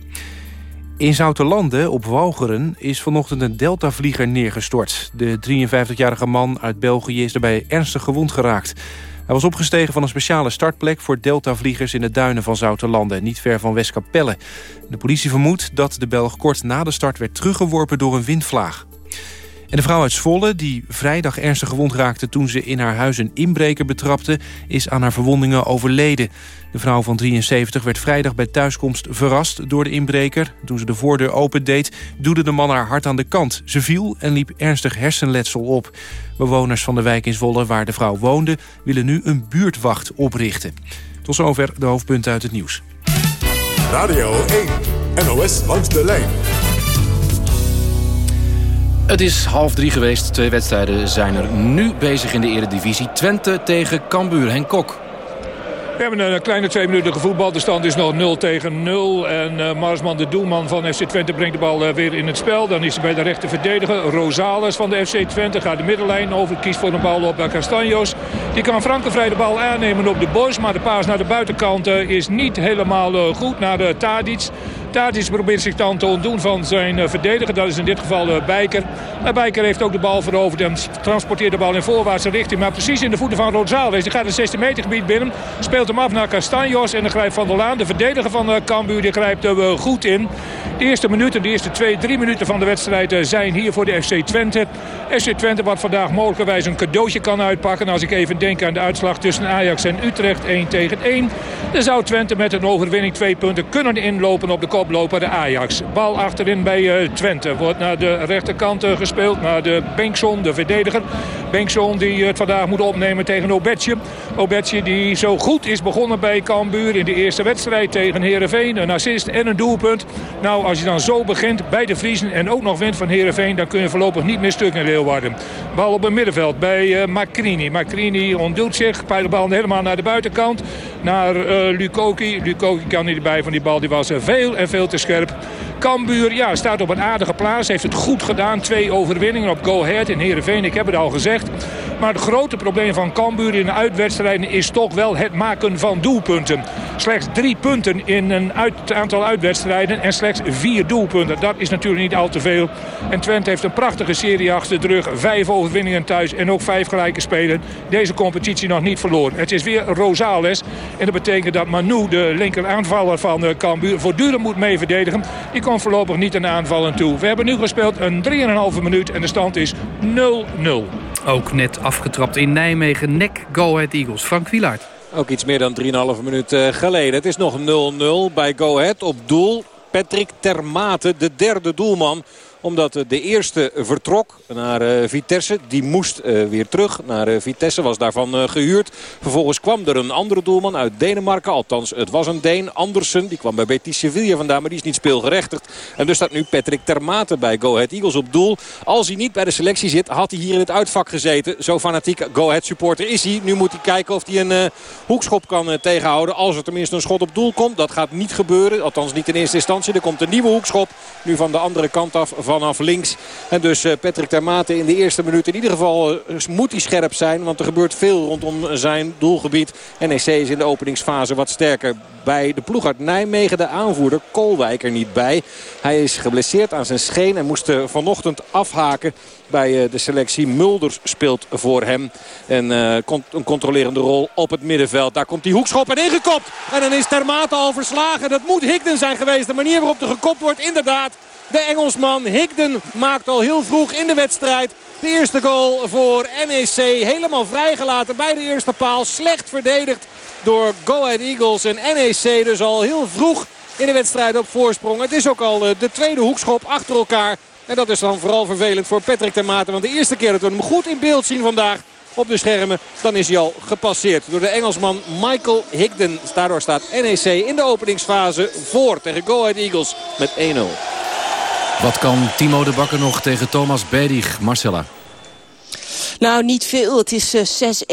In Zoutelanden, op Walcheren, is vanochtend een Delta-vlieger neergestort. De 53-jarige man uit België is daarbij ernstig gewond geraakt. Hij was opgestegen van een speciale startplek voor Delta-vliegers... in de duinen van Zoutelanden, niet ver van Westkapelle. De politie vermoedt dat de Belg kort na de start werd teruggeworpen door een windvlaag. En de vrouw uit Zwolle, die vrijdag ernstig gewond raakte... toen ze in haar huis een inbreker betrapte, is aan haar verwondingen overleden. De vrouw van 73 werd vrijdag bij thuiskomst verrast door de inbreker. Toen ze de voordeur opendeed, duwde de man haar hard aan de kant. Ze viel en liep ernstig hersenletsel op. Bewoners van de wijk in Zwolle, waar de vrouw woonde... willen nu een buurtwacht oprichten. Tot zover de hoofdpunten uit het nieuws. Radio 1, NOS langs de lijn. Het is half drie geweest. Twee wedstrijden zijn er nu bezig in de eredivisie. Twente tegen Cambuur. Henk Kok. We hebben een kleine twee minuten gevoetbald. De stand is nog 0 tegen 0. En uh, Marsman, de doelman van FC Twente, brengt de bal uh, weer in het spel. Dan is hij bij de rechter verdediger. Rosales van de FC Twente gaat de middenlijn over. Kiest voor een bal op uh, Castanjos. Die kan Frankenvrij de bal aannemen op de Bos. Maar de paas naar de buitenkant is niet helemaal goed naar de Tadic. Tadic probeert zich dan te ontdoen van zijn verdediger. Dat is in dit geval Bijker. Maar Bijker heeft ook de bal veroverd en transporteert de bal in voorwaartse richting. Maar precies in de voeten van Rosales. Die gaat het 16 meter gebied binnen. Speelt hem af naar Castanjos en dan grijpt Van der Laan. De verdediger van Cambuur die grijpt er goed in. De eerste minuten, de eerste twee, drie minuten van de wedstrijd zijn hier voor de FC Twente. FC Twente wat vandaag mogelijkerwijs een cadeautje kan uitpakken. Als ik even denk aan de uitslag tussen Ajax en Utrecht 1 tegen 1. Dan zou Twente met een overwinning twee punten kunnen inlopen op de koploper de Ajax. Bal achterin bij Twente. Wordt naar de rechterkant gespeeld. Naar de Bengtson, de verdediger. Bengtson die het vandaag moet opnemen tegen Obetje. Obetje die zo goed is begonnen bij Cambuur in de eerste wedstrijd tegen Heerenveen. Een assist en een doelpunt. Nou, als je dan zo begint bij de Vriezen en ook nog wint van Heerenveen... dan kun je voorlopig niet meer stuk in Leeuwarden. Bal op het middenveld bij Macrini. Macrini ontdoet zich, pijlt de bal helemaal naar de buitenkant. Naar uh, Lukoki. Lukoki kan niet bij van die bal. Die was veel en veel te scherp. Cambuur ja, staat op een aardige plaats. Heeft het goed gedaan. Twee overwinningen op Go Ahead in Heerenveen. Ik heb het al gezegd. Maar het grote probleem van Cambuur in de uitwedstrijden is toch wel het maken van doelpunten. Slechts drie punten in een uit, aantal uitwedstrijden en slechts vier doelpunten. Dat is natuurlijk niet al te veel. En Twente heeft een prachtige serie achter de rug. Vijf overwinningen thuis en ook vijf gelijke spelen. Deze competitie nog niet verloren. Het is weer Rosales. En dat betekent dat Manu, de linker aanvaller van eh, Cambuur, voortdurend moet mee verdedigen. Die komt voorlopig niet aan aanvallen toe. We hebben nu gespeeld een 3,5 minuut en de stand is 0-0. Ook net afgetrapt in Nijmegen. Nek Go Ahead Eagles. Frank Wielaert. Ook iets meer dan 3,5 minuut eh, geleden. Het is nog 0-0 bij Go Ahead op doel. Patrick Termate, de derde doelman omdat de eerste vertrok naar eh, Vitesse. Die moest eh, weer terug naar eh, Vitesse. Was daarvan gehuurd. Vervolgens kwam er een andere doelman uit Denemarken. Althans, het was een Deen. Andersen. Die kwam bij Betis Sevilla vandaan. Maar die is niet speelgerechtigd. En dus staat nu Patrick Termate bij Go Ahead Eagles op doel. Als hij niet bij de selectie zit, had hij hier in het uitvak gezeten. Zo fanatiek Go Ahead supporter is hij. Nu moet hij kijken of hij een hoekschop kan tegenhouden. Als er tenminste een schot op doel komt. Dat gaat niet gebeuren. Althans niet in eerste instantie. Er komt een nieuwe hoekschop. Nu van de andere kant af vanaf links. En dus eh, Patrick Termate in de eerste minuut in ieder geval eh, moet hij scherp zijn. Want er gebeurt veel rondom zijn doelgebied. NEC is in de openingsfase wat sterker bij de ploeg uit Nijmegen. De aanvoerder Kolwijk er niet bij. Hij is geblesseerd aan zijn scheen en moest eh, vanochtend afhaken bij de selectie. Mulders speelt voor hem. En uh, een controlerende rol op het middenveld. Daar komt die hoekschop en ingekopt. En dan is Termate al verslagen. Dat moet Higden zijn geweest. De manier waarop er gekopt wordt inderdaad. De Engelsman Higden maakt al heel vroeg in de wedstrijd de eerste goal voor NEC. Helemaal vrijgelaten bij de eerste paal. Slecht verdedigd door Go Ahead Eagles. En NEC dus al heel vroeg in de wedstrijd op voorsprong. Het is ook al eh, de tweede hoekschop achter elkaar. En dat is dan vooral vervelend voor Patrick Termaten. Want de eerste keer dat we hem goed in beeld zien vandaag op de schermen. Dan is hij al gepasseerd door de Engelsman Michael Higden. Daardoor staat NEC in de openingsfase voor tegen Go Ahead Eagles met 1-0. Wat kan Timo de Bakker nog tegen Thomas Bedig? Marcella. Nou, niet veel. Het is 6-1,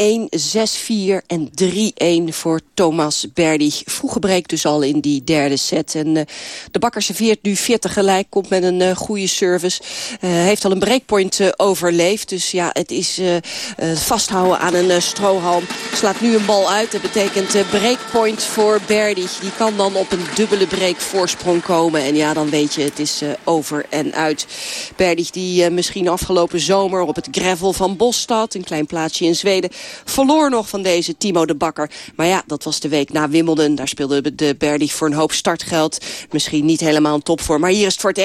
6-4 en 3-1 voor Thomas Berdy. Vroege breek dus al in die derde set. En uh, de bakker serveert nu 40 gelijk. Komt met een uh, goede service. Heeft al een breakpoint overleefd. Dus ja, het is vasthouden aan een strohalm. Slaat nu een bal uit. Dat betekent breakpoint voor Berdy. Die kan dan op een dubbele break voorsprong komen. En ja, dan weet je, het is over en uit. Berdy die misschien afgelopen zomer op het gravel van Bos Stad, een klein plaatsje in Zweden, verloor nog van deze Timo de Bakker. Maar ja, dat was de week na Wimbledon. Daar speelde de Berdy voor een hoop startgeld. Misschien niet helemaal een top voor. Maar hier is het voor het.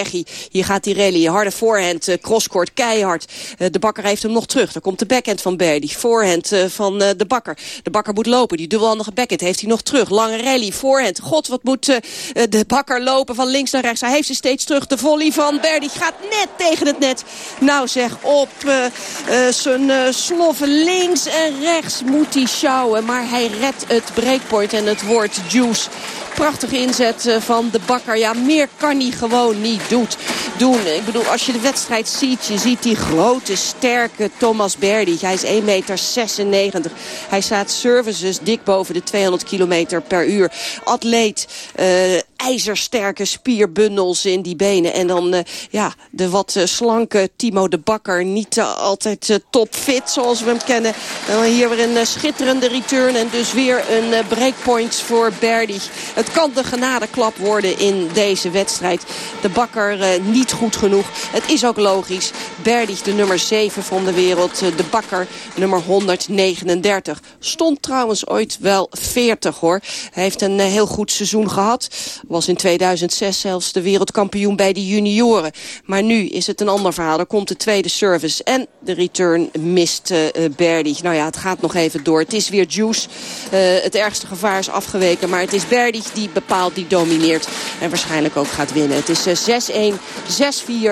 Hier gaat die rally. Harde voorhand, uh, crosscourt, keihard. Uh, de Bakker heeft hem nog terug. Daar komt de backhand van Berdy. Voorhand uh, van de Bakker. De Bakker moet lopen. Die dubbelhandige backhand heeft hij nog terug. Lange rally, voorhand. God, wat moet de Bakker lopen van links naar rechts. Hij heeft ze steeds terug. De volley van Berdy gaat net tegen het net. Nou zeg, op zijn een uh, sloffen links en rechts moet hij sjouwen. Maar hij redt het breakpoint en het wordt juice. Prachtige inzet eh, van de bakker. Ja, meer kan hij gewoon niet doen. Ik bedoel, als je de wedstrijd ziet, je ziet die grote, sterke Thomas Berdy. Hij is 1,96 meter. Hij staat services dik boven de 200 kilometer per uur. Atleet, uh, ijzersterke spierbundels in die benen. En dan uh, ja, de wat uh, slanke Timo de Bakker. Niet uh, altijd topfit zoals we hem kennen. En dan hier weer een schitterende return. En dus weer een breakpoint voor Berdy. Het kan de genadeklap worden in deze wedstrijd. De Bakker niet goed genoeg. Het is ook logisch. Berdy de nummer 7 van de wereld. de Bakker nummer 139. Stond trouwens ooit wel 40 hoor. Hij heeft een heel goed seizoen gehad was in 2006 zelfs de wereldkampioen bij de junioren. Maar nu is het een ander verhaal. Er komt de tweede service en de return mist uh, Berdy. Nou ja, het gaat nog even door. Het is weer Juice. Uh, het ergste gevaar is afgeweken. Maar het is Berdy die bepaalt, die domineert. En waarschijnlijk ook gaat winnen. Het is uh, 6-1,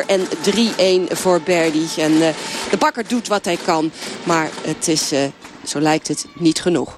6-4 en 3-1 voor Berdy. En de bakker doet wat hij kan. Maar het is, zo lijkt het, niet genoeg.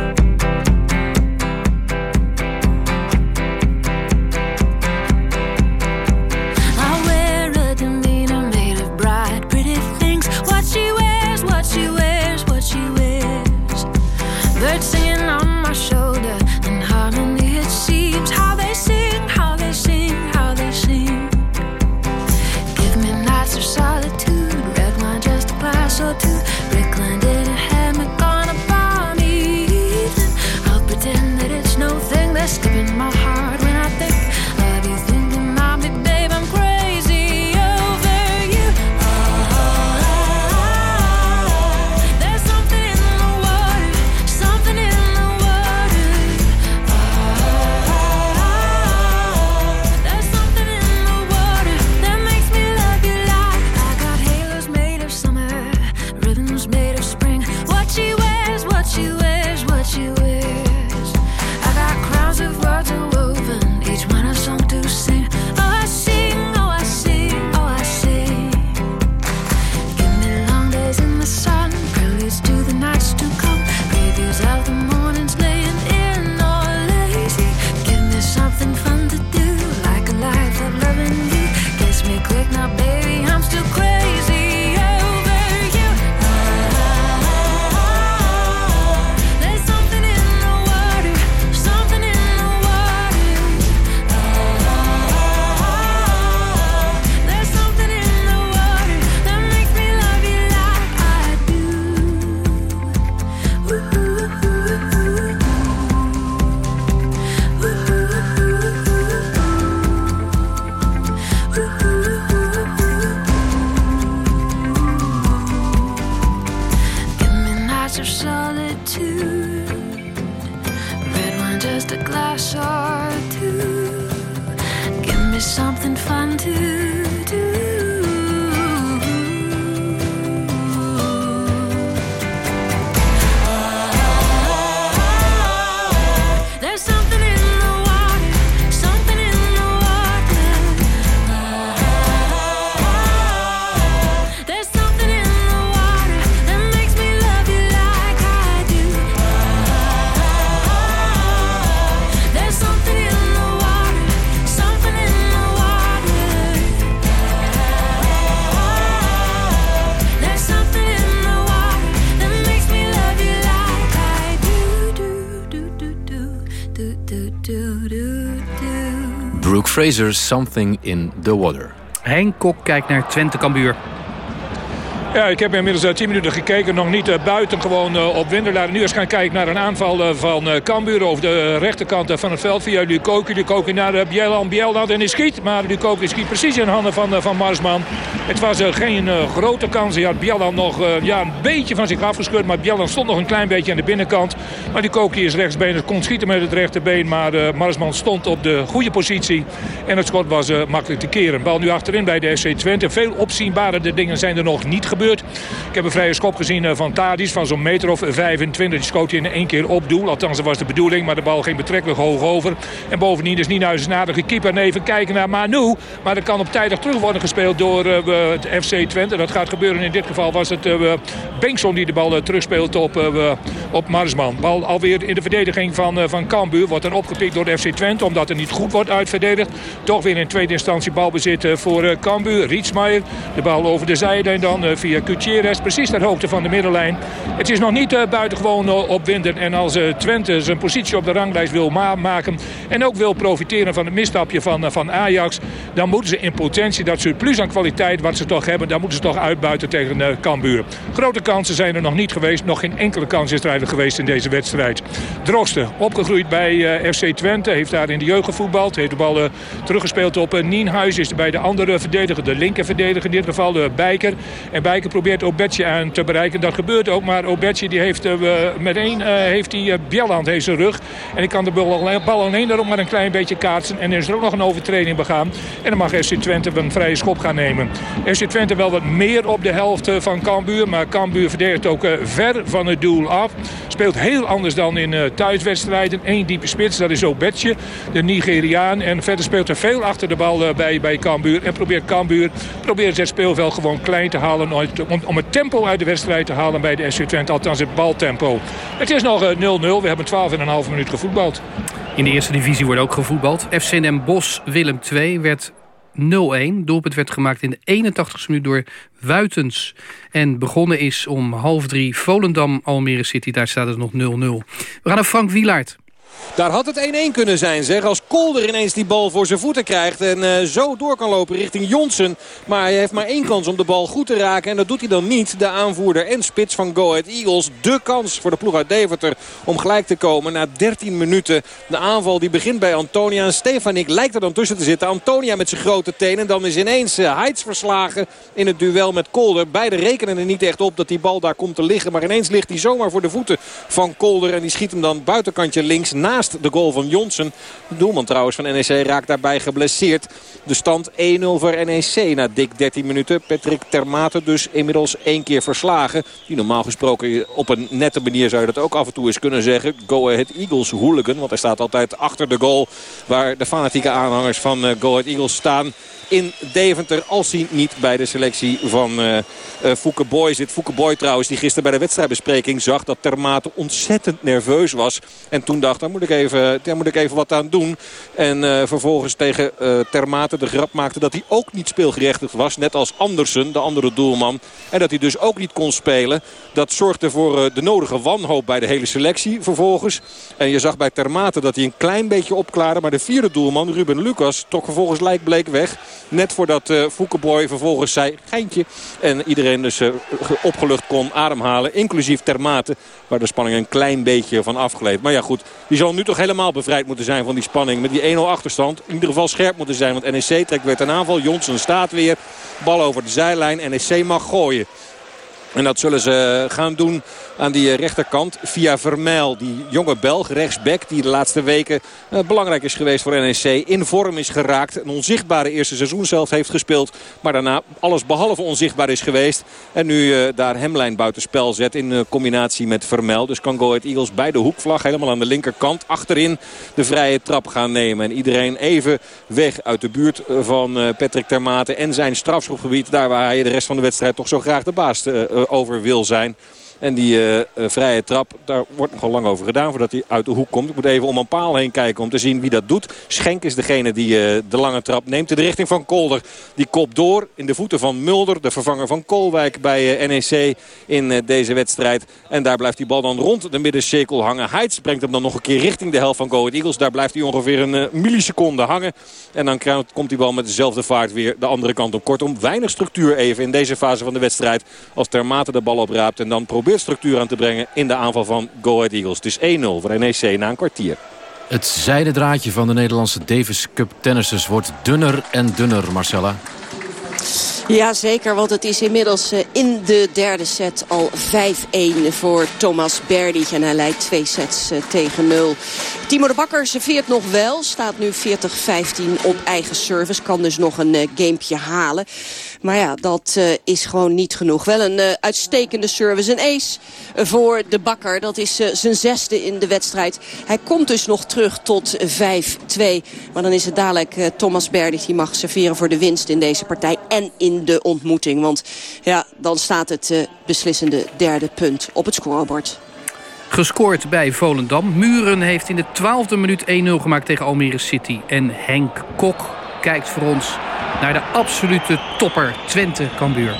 to Fraser, Something in the Water. Henk Kok kijkt naar Twente Cambuur. Ja, ik heb inmiddels uh, 10 minuten gekeken. Nog niet uh, buiten gewoon uh, op Winderlaar. Nu eens gaan kijken naar een aanval van Cambuur over de rechterkant van het veld. Via Lukoki. Lukoki naar uh, Bielan. En hij schiet. Maar Lukoki schiet precies in handen van, van Marsman. Het was geen grote kans. Hij had Bielan nog ja, een beetje van zich afgescheurd. Maar Bielan stond nog een klein beetje aan de binnenkant. Maar Lukoki is rechtsbeen. Kon schieten met het rechterbeen. Maar Marsman stond op de goede positie. En het schot was makkelijk te keren. Bal nu achterin bij de SC Twente. Veel opzienbare dingen zijn er nog niet gebeurd. Ik heb een vrije schop gezien van Tadis van zo'n meter of 25. Die schoot in één keer op doel. Althans, dat was de bedoeling. Maar de bal ging betrekkelijk hoog over. En bovendien is Nienhuis een aardige keeper. En even kijken naar Manu. Maar dat kan op tijdig terug worden gespeeld door uh, het FC Twente. Dat gaat gebeuren. In dit geval was het uh, Bengtson die de bal uh, terugspeelt op, op Marsman. Bal alweer in de verdediging van, van Cambuur. Wordt dan opgepikt door de FC Twente. Omdat er niet goed wordt uitverdedigd. Toch weer in tweede instantie balbezit voor Cambuur. Rietsmaier. De bal over de zijlijn dan via Gutierrez. Precies ter hoogte van de middenlijn. Het is nog niet uh, buitengewoon uh, opwindend. En als uh, Twente zijn positie op de ranglijst wil ma maken... en ook wil profiteren van het misstapje van, van Ajax... dan moeten ze in potentie dat surplus aan kwaliteit wat ze toch hebben... dan moeten ze toch uitbuiten tegen Cambuur. Grote kansen zijn er nog niet geweest. Nog geen enkele kans is er geweest in deze wedstrijd. Drosten, opgegroeid bij FC Twente. Heeft daar in de jeugd gevoetbald. Heeft de bal teruggespeeld op Nienhuis. Is bij de andere verdediger, de linker verdediger in dit geval, de Bijker. En Bijker probeert Obetje aan te bereiken. Dat gebeurt ook, maar Obetje die heeft uh, meteen uh, heeft die, uh, Bjelland heeft zijn rug. En ik kan de bal, alleen daarom maar een klein beetje kaatsen. En er is er ook nog een overtreding begaan. En dan mag FC Twente een vrije schop gaan nemen. FC Twente wel wat meer op de helft van Cambuur. Maar Cambuur verdedigt ook ver van het doel af. Speelt heel anders dan in thuiswedstrijden. Eén diepe spits, dat is Obetje, de Nigeriaan. En verder speelt er veel achter de bal bij, bij Cambuur. En probeert Cambuur probeert het speelveld gewoon klein te halen om, om het tempo uit de wedstrijd te halen bij de SC Twente. Althans het baltempo. Het is nog 0-0. We hebben 12,5 minuut gevoetbald. In de eerste divisie wordt ook gevoetbald. FC Den Willem 2 werd 0-1. Doelpunt werd gemaakt in de 81ste minuut door Wuitens. En begonnen is om half drie Volendam Almere City. Daar staat het nog 0-0. We gaan naar Frank Wielaert. Daar had het 1-1 kunnen zijn zeg. Als Kolder ineens die bal voor zijn voeten krijgt. En uh, zo door kan lopen richting Jonsen. Maar hij heeft maar één kans om de bal goed te raken. En dat doet hij dan niet. De aanvoerder en spits van Go Ahead Eagles. De kans voor de ploeg uit Deventer om gelijk te komen. Na 13 minuten de aanval die begint bij Antonia. En Stefanik lijkt er dan tussen te zitten. Antonia met zijn grote tenen. Dan is ineens uh, Heids verslagen in het duel met Kolder. Beide rekenen er niet echt op dat die bal daar komt te liggen. Maar ineens ligt hij zomaar voor de voeten van Kolder. En die schiet hem dan buitenkantje links naast de goal van Jonsen. De doelman trouwens van NEC raakt daarbij geblesseerd. De stand 1-0 voor NEC na dik 13 minuten. Patrick Termate dus inmiddels één keer verslagen. Die normaal gesproken op een nette manier zou je dat ook af en toe eens kunnen zeggen. Go Ahead Eagles hooligan. Want hij staat altijd achter de goal waar de fanatieke aanhangers van Go Ahead Eagles staan in Deventer. Als hij niet bij de selectie van uh, uh, Fouke Boy zit. Fouke Boy trouwens die gisteren bij de wedstrijdbespreking zag dat Termate ontzettend nerveus was. En toen dacht, daar moet ik even, daar moet ik even wat aan doen. En uh, vervolgens tegen Termate de grap maakte dat hij ook niet speelgerechtigd was. Net als Andersen, de andere doelman. En dat hij dus ook niet kon spelen. Dat zorgde voor de nodige wanhoop bij de hele selectie vervolgens. En je zag bij Termate dat hij een klein beetje opklaarde. Maar de vierde doelman, Ruben Lucas, toch vervolgens lijkbleek weg. Net voordat uh, vervolgens zei geintje. En iedereen dus uh, opgelucht kon ademhalen. Inclusief Termate. Waar de spanning een klein beetje van afgeleed. Maar ja goed, zal nu toch helemaal bevrijd moeten zijn van die spanning. Met die 1-0 achterstand. In ieder geval scherp moeten zijn. Want NEC trekt weer ten aanval. Johnson staat weer. Bal over de zijlijn. NEC mag gooien. En dat zullen ze gaan doen aan die rechterkant via Vermeil. Die jonge Belg, rechtsback, die de laatste weken eh, belangrijk is geweest voor NEC. In vorm is geraakt. Een onzichtbare eerste seizoen zelf heeft gespeeld. Maar daarna alles behalve onzichtbaar is geweest. En nu eh, daar Hemlijn buitenspel zet in eh, combinatie met Vermeil. Dus kan Go Eagles bij de hoekvlag helemaal aan de linkerkant achterin de vrije trap gaan nemen. En iedereen even weg uit de buurt van eh, Patrick Termate en zijn strafschopgebied. Daar waar hij de rest van de wedstrijd toch zo graag de baas eh, eh, over wil zijn. En die eh, eh, vrije trap, daar wordt nogal lang over gedaan voordat hij uit de hoek komt. Ik moet even om een paal heen kijken om te zien wie dat doet. Schenk is degene die eh, de lange trap neemt in de richting van Kolder. Die kop door in de voeten van Mulder, de vervanger van Kolwijk bij NEC in deze wedstrijd. En daar blijft die bal dan rond de middencirkel hangen. Heitz brengt hem dan nog een keer richting de helft van Go Eagles. Daar blijft hij ongeveer een milliseconde hangen. En dan komt die bal met dezelfde vaart weer de andere kant op. Kortom, weinig structuur even in deze fase van de wedstrijd. Als Termate de bal opraapt en dan probeert structuur aan te brengen in de aanval van Go Ahead Eagles. Het is 1-0 voor NEC na een kwartier. Het zijden draadje van de Nederlandse Davis Cup tennissers wordt dunner en dunner, Marcella. Ja, zeker, want het is inmiddels eh, in de derde set al 5-1 voor Thomas Berdych. En hij leidt twee sets eh, tegen 0. Timo de Bakker serveert nog wel, staat nu 40-15 op eigen service. Kan dus nog een eh, gamepje halen. Maar ja, dat eh, is gewoon niet genoeg. Wel een eh, uitstekende service. Een ace voor de Bakker. Dat is eh, zijn zesde in de wedstrijd. Hij komt dus nog terug tot 5-2. Maar dan is het dadelijk Thomas Berdych die mag serveren voor de winst in deze partij. En in de ontmoeting. Want ja, dan staat het beslissende derde punt op het scorebord. Gescoord bij Volendam. Muren heeft in de twaalfde minuut 1-0 gemaakt tegen Almere City. En Henk Kok kijkt voor ons naar de absolute topper Twente Cambuur.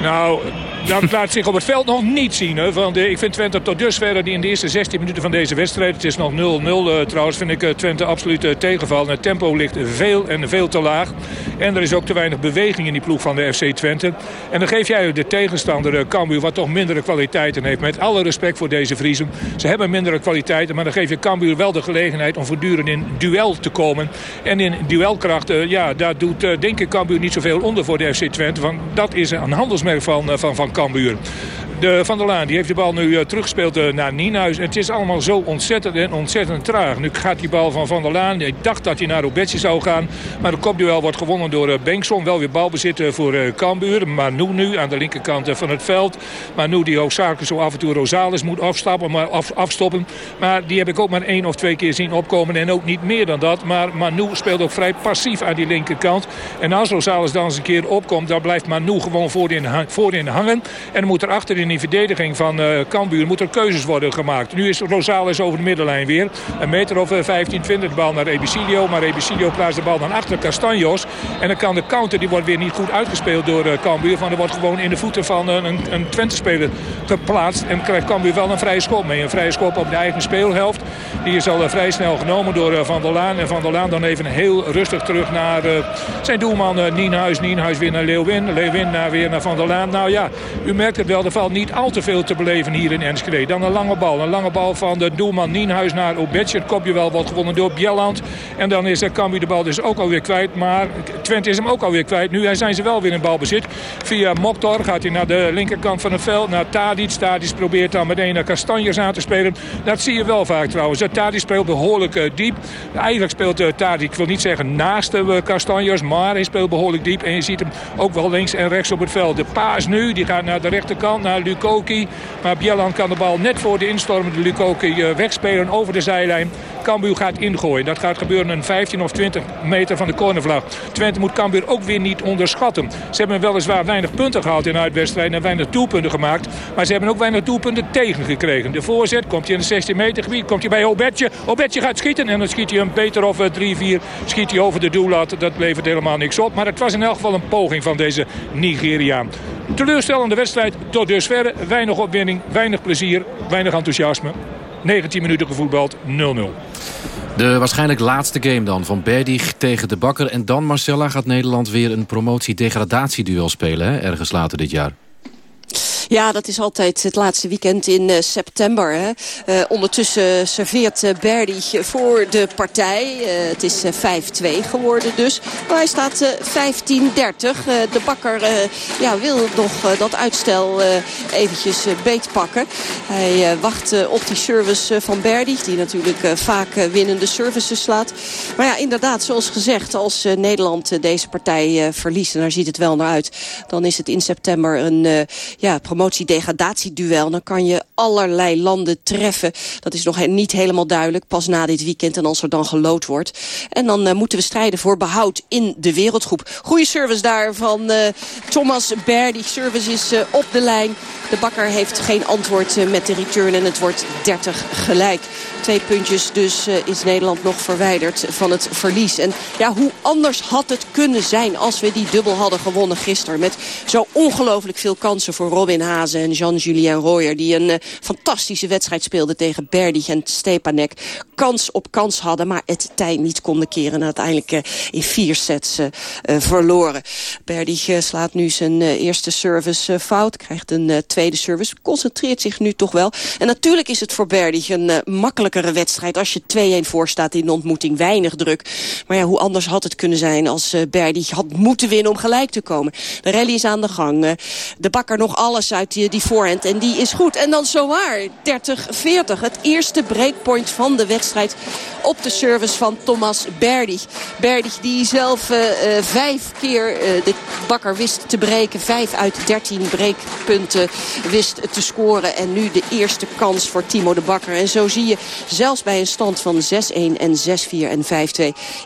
Nou, dat laat zich op het veld nog niet zien. Hè. Want eh, ik vind Twente tot dusver die in de eerste 16 minuten van deze wedstrijd... het is nog 0-0 eh, trouwens, vind ik eh, Twente absoluut eh, tegenval. Het tempo ligt veel en veel te laag. En er is ook te weinig beweging in die ploeg van de FC Twente. En dan geef jij de tegenstander eh, Cambuur... wat toch mindere kwaliteiten heeft. Met alle respect voor deze Vriezen. Ze hebben mindere kwaliteiten, maar dan geef je Cambuur wel de gelegenheid... om voortdurend in duel te komen. En in duelkracht, ja, daar doet denk ik Cambuur niet zoveel onder voor de FC Twente. Want dat is een handelsmerk van, van, van Cambuur. De Van der Laan die heeft de bal nu uh, teruggespeeld uh, naar Nienhuis. En het is allemaal zo ontzettend en ontzettend traag. Nu gaat die bal van Van der Laan. Ik dacht dat hij naar Robetje zou gaan. Maar de kopduel wordt gewonnen door uh, Bengtson. Wel weer balbezit voor Cambuur. Manu nu aan de linkerkant van het veld. Manu die hoofdzakelijk zo af en toe Rosales moet afstappen, maar af, afstoppen. Maar die heb ik ook maar één of twee keer zien opkomen. En ook niet meer dan dat. Maar Manu speelt ook vrij passief aan die linkerkant. En als Rosales dan eens een keer opkomt, dan blijft Manu gewoon voorin, voorin hangen. En moet er achter in die verdediging van uh, Cambuur moet er keuzes worden gemaakt. Nu is Rosales over de middenlijn weer. Een meter of uh, 15, 20 de bal naar Ebicilio. Maar Ebicilio plaatst de bal dan achter Castanjos. En dan kan de counter, die wordt weer niet goed uitgespeeld door uh, Cambuur. Van er wordt gewoon in de voeten van een, een Twente-speler geplaatst. En krijgt Cambuur wel een vrije schop mee. Een vrije schop op de eigen speelhelft. Die is al vrij snel genomen door Van der Laan. En Van der Laan dan even heel rustig terug naar zijn doelman Nienhuis. Nienhuis weer naar Leeuwin. Leeuwin naar, weer naar Van der Laan. Nou ja, u merkt het wel. Er valt niet al te veel te beleven hier in Enschede. Dan een lange bal. Een lange bal van de doelman Nienhuis naar Obetje. Het kopje wel wordt gewonnen door Bjelland. En dan is Cambuur de bal dus ook alweer kwijt. Maar Twente is hem ook alweer kwijt. Nu zijn ze wel weer in balbezit. Via Mokhtar gaat hij naar de linkerkant van het veld. Naar Tadic. Tadic probeert dan meteen naar Castanjes aan te spelen. Dat zie je wel vaak trouwens. Tadic speelt behoorlijk uh, diep. Eigenlijk speelt uh, Tadic, ik wil niet zeggen naast de uh, Castanjes. Maar hij speelt behoorlijk diep. En je ziet hem ook wel links en rechts op het veld. De paas nu, die gaat naar de rechterkant. Naar Lukoki. Maar Bielan kan de bal net voor de instormende Lukoki wegspelen over de zijlijn. Cambuur gaat ingooien. Dat gaat gebeuren een 15 of 20 meter van de cornervlag. Twente moet Cambuur ook weer niet onderschatten. Ze hebben weliswaar weinig punten gehaald in uitwedstrijden en weinig doelpunten gemaakt. Maar ze hebben ook weinig doelpunten tegengekregen. De voorzet komt hij in het 16 meter gebied. Komt hij bij Obetje. Obetje gaat schieten en dan schiet hij een beter of 3-4. Schiet hij over de doellat. Dat levert helemaal niks op. Maar het was in elk geval een poging van deze Nigeriaan. Teleurstellende wedstrijd tot dusver. Weinig opwinning, weinig plezier, weinig enthousiasme. 19 minuten gevoetbald, 0-0. De waarschijnlijk laatste game dan van Berdig tegen de Bakker. En dan, Marcella, gaat Nederland weer een promotie-degradatieduel spelen, hè? ergens later dit jaar. Ja, dat is altijd het laatste weekend in uh, september. Hè. Uh, ondertussen serveert uh, Berdy voor de partij. het is 5-2 geworden dus. Maar hij staat 15-30. de bakker ja, wil nog dat uitstel eventjes beetpakken. Hij wacht op die service van Berdy. Die natuurlijk vaak winnende services slaat. Maar ja, inderdaad, zoals gezegd, als Nederland deze partij verliest... en daar ziet het wel naar uit... dan is het in september een ja, promotie-degradatieduel. Dan kan je allerlei landen treffen. Dat is nog niet helemaal duidelijk. Pas na dit weekend en als er dan gelood wordt. En dan uh, moeten we strijden voor behoud in de wereldgroep. Goeie service daar van uh, Thomas Baer. Die service is uh, op de lijn. De bakker heeft geen antwoord met de return en het wordt 30 gelijk. Twee puntjes dus uh, is Nederland nog verwijderd van het verlies. En ja, hoe anders had het kunnen zijn als we die dubbel hadden gewonnen gisteren. Met zo ongelooflijk veel kansen voor Robin Hazen en Jean-Julien Royer. Die een uh, fantastische wedstrijd speelden tegen Berdych en Stepanek. Kans op kans hadden, maar het tij niet konden keren. En uiteindelijk uh, in vier sets verloren. Berdych slaat nu zijn eerste service fout. Krijgt een tweede service. Concentreert zich nu toch wel. En natuurlijk is het voor Berdych een makkelijk wedstrijd. Als je 2-1 voor staat in ontmoeting, weinig druk. Maar ja, hoe anders had het kunnen zijn als uh, had moeten winnen om gelijk te komen. De rally is aan de gang. Uh, de bakker nog alles uit die, die voorhand en die is goed. En dan zowaar 30-40. Het eerste breakpoint van de wedstrijd op de service van Thomas Berdy. Berdy die zelf uh, vijf keer de bakker wist te breken. Vijf uit 13 breekpunten wist te scoren. En nu de eerste kans voor Timo de Bakker. En zo zie je Zelfs bij een stand van 6-1 en 6-4 en 5-2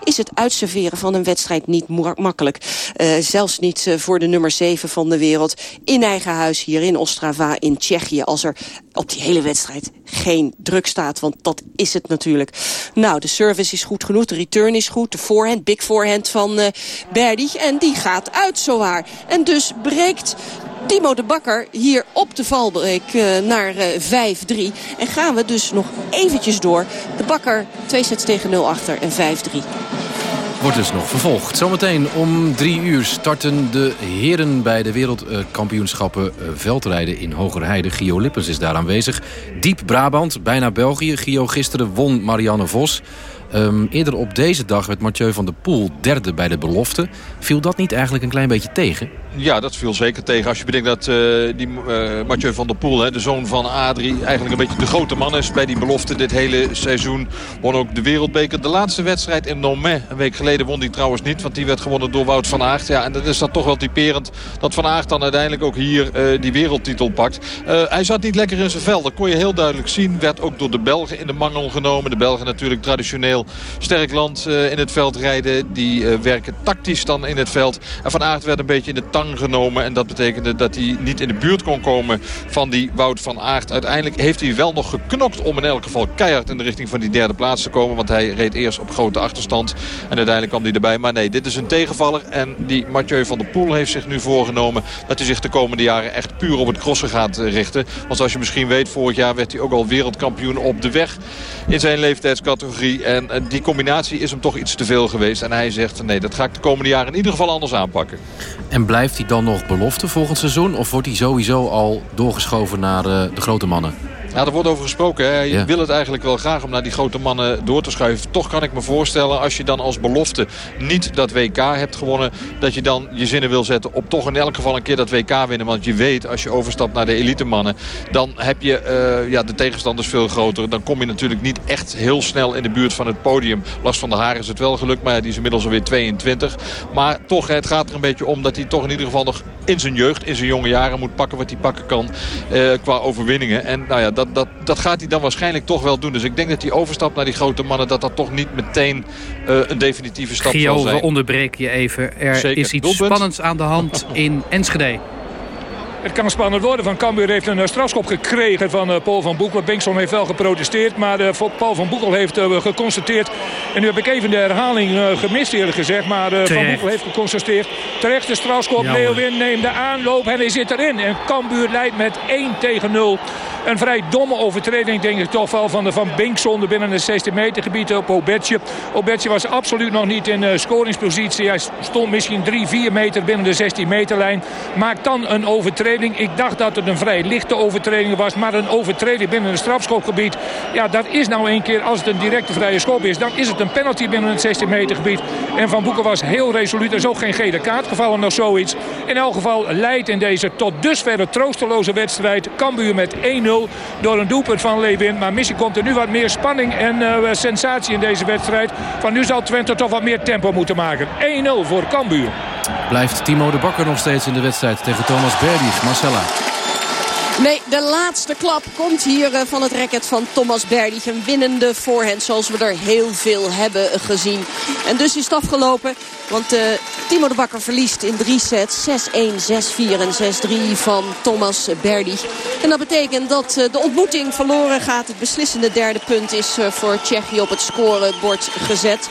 is het uitserveren van een wedstrijd niet makkelijk. Uh, zelfs niet uh, voor de nummer 7 van de wereld. In eigen huis hier in Ostrava in Tsjechië. Als er op die hele wedstrijd geen druk staat. Want dat is het natuurlijk. Nou, de service is goed genoeg. De return is goed. De voorhand, big forehand van uh. En die gaat uit zowaar. En dus breekt Timo de Bakker hier op de valbreek uh, naar uh, 5-3. En gaan we dus nog eventjes door. De Bakker twee sets tegen 0 achter en 5-3. Wordt dus nog vervolgd. Zometeen om drie uur starten de heren bij de wereldkampioenschappen veldrijden in Hogerheide. Gio Lippens is daar aanwezig. Diep Brabant, bijna België. Gio, gisteren won Marianne Vos. Um, eerder op deze dag werd Mathieu van der Poel derde bij de belofte. Viel dat niet eigenlijk een klein beetje tegen? Ja, dat viel zeker tegen. Als je bedenkt dat uh, die uh, Mathieu van der Poel, hè, de zoon van Adrie... eigenlijk een beetje de grote man is bij die belofte dit hele seizoen. Won ook de wereldbeker. De laatste wedstrijd in Nomé, een week geleden won die trouwens niet... want die werd gewonnen door Wout van Aert. Ja, en dat is dan toch wel typerend dat Van Aert dan uiteindelijk ook hier uh, die wereldtitel pakt. hij zat niet lekker in zijn vel, dat kon je heel duidelijk zien. Werd ook door de Belgen in de mangel genomen. De Belgen natuurlijk traditioneel sterk land in het veld rijden. Die werken tactisch dan in het veld. En Van Aert werd een beetje in de tang genomen. En dat betekende dat hij niet in de buurt kon komen van die Wout van Aert. Uiteindelijk heeft hij wel nog geknokt om in elk geval keihard in de richting van die derde plaats te komen. Want hij reed eerst op grote achterstand. En uiteindelijk kwam hij erbij. Maar nee, dit is een tegenvaller. En die Mathieu van der Poel heeft zich nu voorgenomen dat hij zich de komende jaren echt puur op het crossen gaat richten. Want zoals je misschien weet, vorig jaar werd hij ook al wereldkampioen op de weg in zijn leeftijdscategorie. En die combinatie is hem toch iets te veel geweest. En hij zegt, nee, dat ga ik de komende jaren in ieder geval anders aanpakken. En blijft hij dan nog belofte volgend seizoen? Of wordt hij sowieso al doorgeschoven naar uh, de grote mannen? Ja, er wordt over gesproken. Hè. Je ja. wil het eigenlijk wel graag om naar die grote mannen door te schuiven. Toch kan ik me voorstellen als je dan als belofte niet dat WK hebt gewonnen... dat je dan je zinnen wil zetten op toch in elk geval een keer dat WK winnen. Want je weet als je overstapt naar de elite mannen... dan heb je uh, ja, de tegenstanders veel groter. Dan kom je natuurlijk niet echt heel snel in de buurt van het podium. Last van de Haar is het wel gelukt, maar die is inmiddels alweer 22. Maar toch, het gaat er een beetje om dat hij toch in ieder geval nog in zijn jeugd... in zijn jonge jaren moet pakken wat hij pakken kan uh, qua overwinningen. En nou ja, dat dat, dat gaat hij dan waarschijnlijk toch wel doen. Dus ik denk dat die overstap naar die grote mannen... dat dat toch niet meteen uh, een definitieve stap Gio, zal zijn. we onderbreken je even. Er Zeker. is iets Doelpunt. spannends aan de hand in Enschede. Het kan spannend worden. Van Cambuur heeft een uh, strafschop gekregen van uh, Paul van Boekel. Bengtson heeft wel geprotesteerd. Maar uh, Paul van Boekel heeft geconstateerd. En nu heb ik even de herhaling gemist eerlijk gezegd. Maar Van Boekel heeft geconstateerd. Terecht de strafschop. Leeuwin neemt de aanloop en hij zit erin. En Cambuur leidt met 1 tegen 0 Een vrij domme overtreding denk ik toch wel van de Van Binkzonde binnen het 16 meter gebied op Obetje. Obetje was absoluut nog niet in scoringspositie. Hij stond misschien 3, 4 meter binnen de 16 meterlijn. Maakt dan een overtreding. Ik dacht dat het een vrij lichte overtreding was. Maar een overtreding binnen het strafschopgebied. Ja, dat is nou een keer als het een directe vrije schop is. Dan is het een penalty binnen het 16 meter gebied. En Van Boeken was heel resoluut. Er is ook geen gele kaart gevallen of zoiets. In elk geval leidt in deze tot dusver troosteloze wedstrijd Cambuur met 1-0 door een doelpunt van Lewin. Maar misschien komt er nu wat meer spanning en uh, sensatie in deze wedstrijd. Van nu zal Twente toch wat meer tempo moeten maken. 1-0 voor Cambuur. Blijft Timo de Bakker nog steeds in de wedstrijd tegen Thomas Berdych. Marcella. Nee, de laatste klap komt hier uh, van het racket van Thomas Berdych. Een winnende voorhand zoals we er heel veel hebben gezien. En dus is het afgelopen. Want uh, Timo de Bakker verliest in drie sets. 6-1, 6-4 en 6-3 van Thomas Berdych. En dat betekent dat uh, de ontmoeting verloren gaat. Het beslissende derde punt is voor Tsjechië op het scorebord gezet.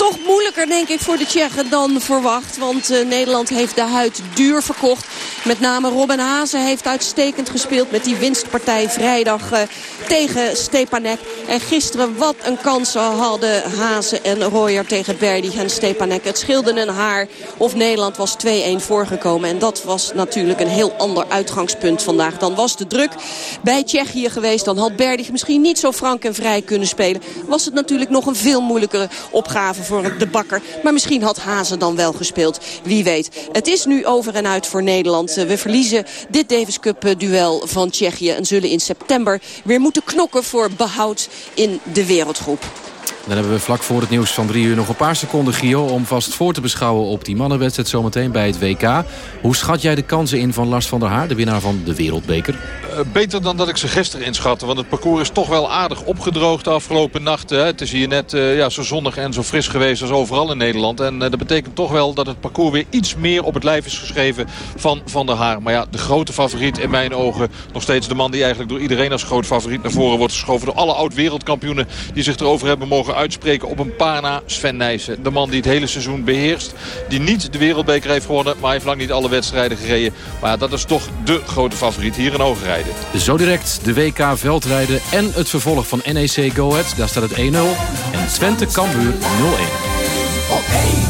Toch moeilijker denk ik voor de Tsjechen dan verwacht. Want Nederland heeft de huid duur verkocht. Met name Robin Hazen heeft uitstekend gespeeld met die winstpartij vrijdag uh, tegen Stepanek. En gisteren wat een kansen hadden Hazen en Royer tegen Berdy en Stepanek. Het scheelde een haar of Nederland was 2-1 voorgekomen. En dat was natuurlijk een heel ander uitgangspunt vandaag. Dan was de druk bij Tsjechië geweest. Dan had Berdy misschien niet zo frank en vrij kunnen spelen. Was het natuurlijk nog een veel moeilijkere opgave voor de bakker. Maar misschien had Hazen dan wel gespeeld. Wie weet. Het is nu over en uit voor Nederland. We verliezen dit Davis Cup duel van Tsjechië. En zullen in september weer moeten knokken voor behoud in de wereldgroep. Dan hebben we vlak voor het nieuws van drie uur nog een paar seconden, Gio... om vast voor te beschouwen op die mannenwedstrijd zometeen bij het WK. Hoe schat jij de kansen in van Lars van der Haar, de winnaar van de Wereldbeker? Uh, beter dan dat ik ze gisteren inschatte. Want het parcours is toch wel aardig opgedroogd de afgelopen nachten. Het is hier net uh, ja, zo zonnig en zo fris geweest als overal in Nederland. En uh, dat betekent toch wel dat het parcours weer iets meer op het lijf is geschreven van Van der Haar. Maar ja, de grote favoriet in mijn ogen. Nog steeds de man die eigenlijk door iedereen als groot favoriet naar voren wordt geschoven. Door alle oud-wereldkampioenen die zich erover hebben mogen uitspreken op een paar na. Sven Nijssen, de man die het hele seizoen beheerst. Die niet de wereldbeker heeft gewonnen, maar heeft lang niet alle wedstrijden gereden. Maar ja, dat is toch de grote favoriet hier in Hoogrijden. Zo direct de WK veldrijden en het vervolg van NEC Go Ahead. Daar staat het 1-0. En Twente Cambuur 0-1. Op 1.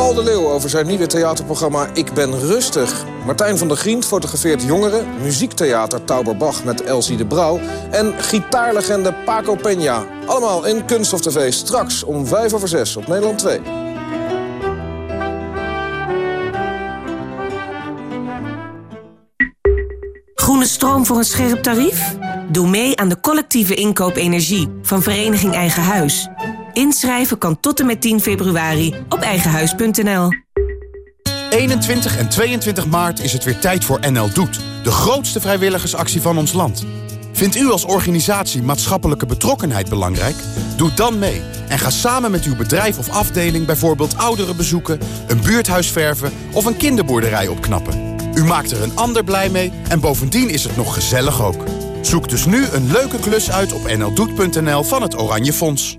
Paul de Leeuw over zijn nieuwe theaterprogramma Ik ben rustig. Martijn van der Grient fotografeert jongeren. Muziektheater Tauberbach met Elsie de Brouw. En gitaarlegende Paco Peña. Allemaal in Kunst of TV. Straks om 5 over 6 op Nederland 2. Groene stroom voor een scherp tarief? Doe mee aan de collectieve inkoop energie van Vereniging Eigen Huis. Inschrijven kan tot en met 10 februari op eigenhuis.nl. 21 en 22 maart is het weer tijd voor NL Doet. De grootste vrijwilligersactie van ons land. Vindt u als organisatie maatschappelijke betrokkenheid belangrijk? Doe dan mee en ga samen met uw bedrijf of afdeling... bijvoorbeeld ouderen bezoeken, een buurthuis verven... of een kinderboerderij opknappen. U maakt er een ander blij mee en bovendien is het nog gezellig ook. Zoek dus nu een leuke klus uit op nldoet.nl van het Oranje Fonds.